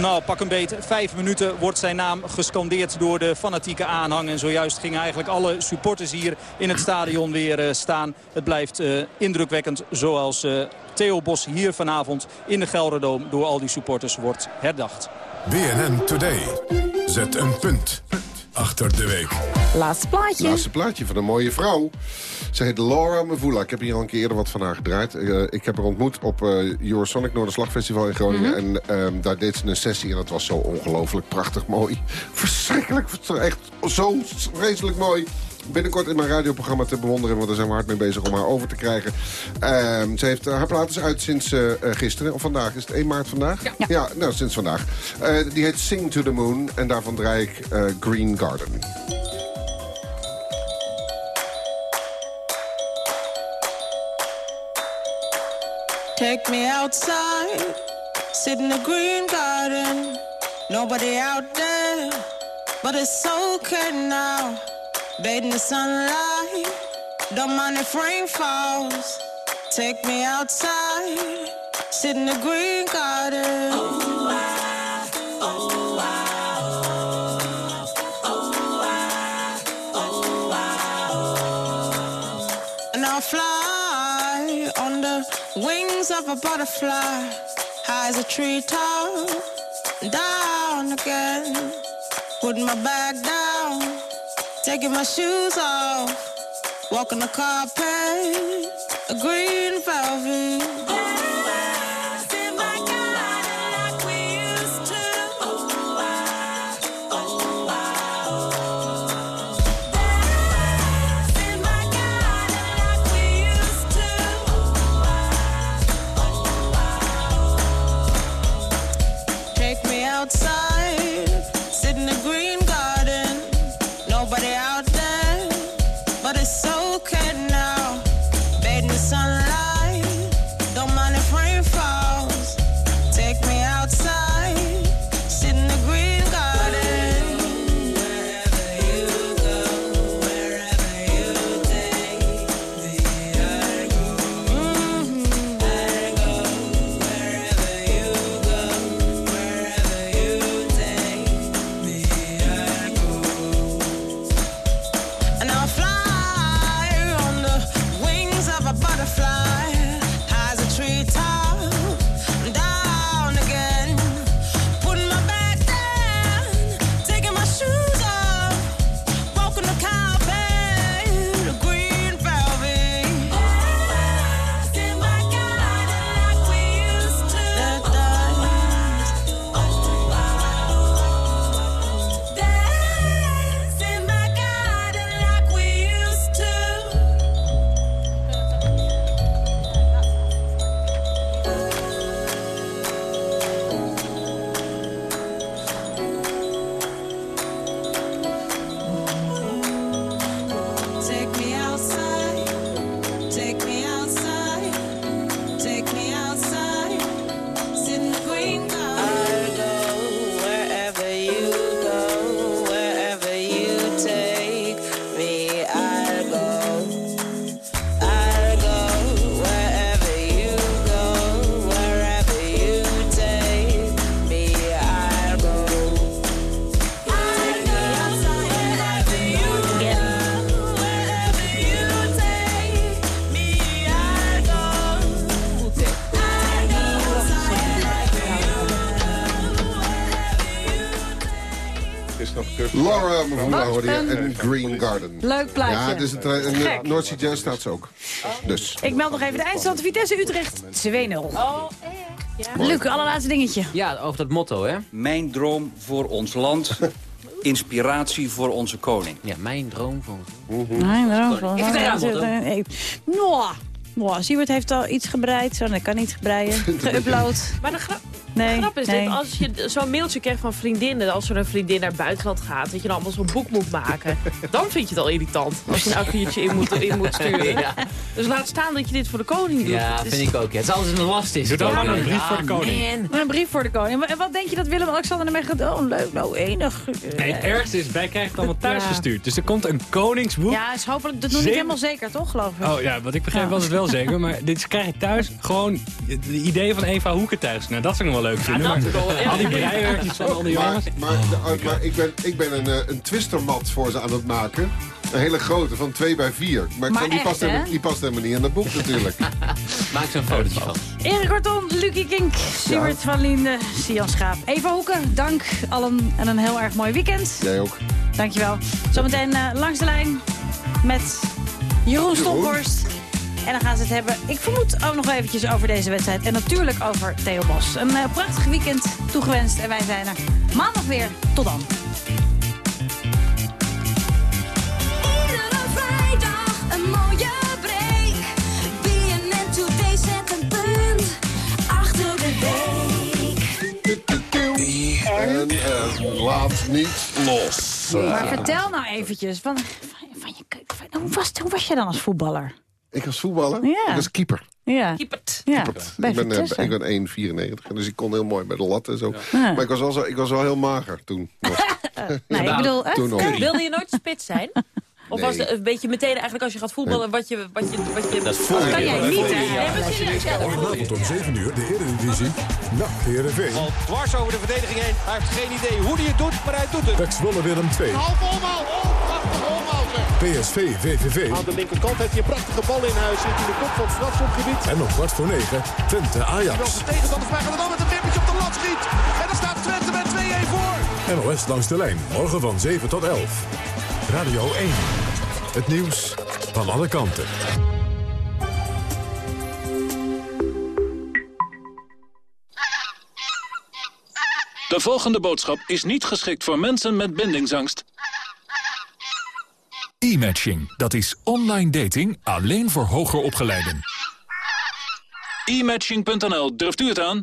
nou pak een beet, vijf minuten wordt zijn naam gescandeerd door de fanatieke aanhang. En zojuist gingen eigenlijk alle supporters hier in het stadion weer eh, staan. Het blijft eh, indrukwekkend zoals eh, Theo Bos hier vanavond in de Gelderdoom door al die supporters wordt herdacht. BNN Today. Zet een punt achter de week. Laatste plaatje. Laatste plaatje van een mooie vrouw. Ze heet Laura Mavula. Ik heb hier al een keer eerder wat van haar gedraaid. Eh, ik heb haar ontmoet op uh, Eurosonic Noorderslagfestival in Groningen. En ehm, daar deed ze een sessie en dat was zo ongelooflijk prachtig mooi. Verschrikkelijk, echt zo vreselijk mooi. Binnenkort in mijn radioprogramma te bewonderen... want daar zijn we hard mee bezig om haar over te krijgen. Ehm, ze heeft, haar plaat is uit sinds eh, eh, gisteren, of vandaag. Is het 1 maart vandaag? Ja, nou, sinds vandaag. Eh, die heet Sing to the Moon en daarvan draai ik eh, Green Garden. Take me outside, sit in the green garden. Nobody out there, but it's okay now. Bathe in the sunlight, don't mind if rain falls. Take me outside, sit in the green garden. Oh, I, oh, I'll fly on the wings of a butterfly, high as a treetop, down again. Put my bag down, taking my shoes off, walking the carpet, a green velvet. Een- en Green Garden. Leuk plaatje. Ja, dus het, de Gek. North Sea Jazz staat ze ook. Dus. Ik meld nog even de eindstand. Vitesse Utrecht 2-0. Oh, Luc, allerlaatste dingetje. Ja, over dat motto, hè? Mijn droom voor ons land. Inspiratie voor onze koning. Ja, mijn droom voor ons Nee, nou, Ik vind het raar, motto. Nee. Noah. Noah, Siebert heeft al iets gebreid. Zo, nee, kan niet gebreien. Geüpload. Maar de grap, Nee, grap is nee. dat als je zo'n mailtje krijgt van vriendinnen... als er een vriendin naar het buitenland gaat... dat je dan allemaal zo'n boek moet maken... dan vind je het al irritant. Als je een A4'tje in moet, in moet sturen. Ja. Dus laat staan dat je dit voor de koning doet. Ja, Het is- vind ik ook. Ja. Het is altijd een last. Is Doe het dan maar een brief voor de koning. man. Een brief voor de koning. En wat denk je dat Willem-Alexander ermee gaat doen? Oh, leuk, nou enig. Nee, het ergste is, wij krijgen het allemaal thuis Ja. gestuurd. Dus er komt een koningsboek. Ja, is hopelijk dat nog niet helemaal zeker, toch, geloof ik? Oh ja, wat ik begreep Ja. was het wel zeker. Maar dit krijg ik thuis gewoon de ideeën van Eva Hoeken thuis. Nou, dat zou ik nog wel leuk vinden. maar is wel- ja. al die breiwerkjes van al die jongens. maar, ik ben, ik ben een, eh, een twistermat voor ze aan het maken. Een hele grote, van 2 bij 4. Maar, die, echt, past helemaal, die past helemaal niet in dat boek natuurlijk. Maak zo'n fotootje van. Erik Kortom, Lucie Kink, Siebert van Liende, Sian Schaap. Eva Hoeken, dank allen en een heel erg mooi weekend. Jij ook. Dankjewel. Zometeen eh, langs de lijn met Jeroen Stomphorst. En dan gaan ze het hebben, ik vermoed ook nog eventjes over deze wedstrijd. En natuurlijk over Theo Bos. Een eh, prachtig weekend toegewenst en wij zijn er maandag weer. Tot dan. Iedere vrijdag een mooie break. BNN Today zet een punt achter de week. En laat niet los. Maar vertel nou eventjes, van, van, van je, van- hoe, was, hoe was je dan als voetballer? Ik als voetballer, Ja. ik als keeper. Ja. Keepert. Ja, bij ik ben, eh, Vitesse. ik ben 1,94, dus ik kon heel mooi bij de lat en zo. Ja. Maar ik was, wel zo, ik was wel heel mager toen. Nee, ik bedoel? Toen nog. Wilde je nooit spits zijn? Of was Nee. het een beetje meteen eigenlijk als je gaat voetballen wat je... Wat je, wat je Dat voel je kan jij niet, ja. Vanavond om 7 uur de Eredivisie. NAC Heerenveen. Bal dwars over de verdediging heen. Hij heeft geen idee hoe hij het doet, maar hij doet het. Pek Zwolle Willem 2. Half omhaal. Oh, prachtig omhaal. PSV VVV. Aan de linkerkant heeft hij een prachtige bal in huis. Zit in de kop van het strafschopgebied. En om kwart voor 9 Twente Ajax. de tegenstander vragen dan met een wippertje op de lat schiet. En dan staat Twente met 2-1 voor. NOS langs de lijn. Morgen van 7 tot 11. Radio 1. Het nieuws van alle kanten. De volgende boodschap is niet geschikt voor mensen met bindingsangst. E-matching, dat is online dating alleen voor hoger opgeleiden. E-matching.nl, durft u het aan?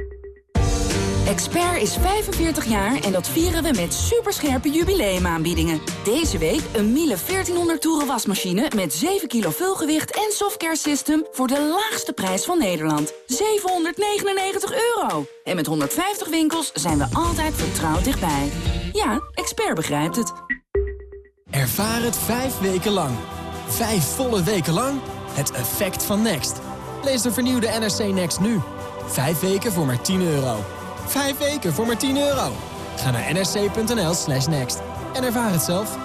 Expert is 45 jaar en dat vieren we met superscherpe jubileumaanbiedingen. Deze week een Miele 1400 toeren wasmachine met 7 kilo vulgewicht en softcare system voor de laagste prijs van Nederland. 799 euro. En met 150 winkels zijn we altijd vertrouwd dichtbij. Ja, Expert begrijpt het. Ervaar het vijf weken lang. Vijf volle weken lang. Het effect van Next. Lees de vernieuwde NRC Next nu. Vijf weken voor maar 10 euro. Vijf weken voor maar 10 euro. Ga naar nrc.nl slash next. En ervaar het zelf.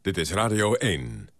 Dit is Radio 1.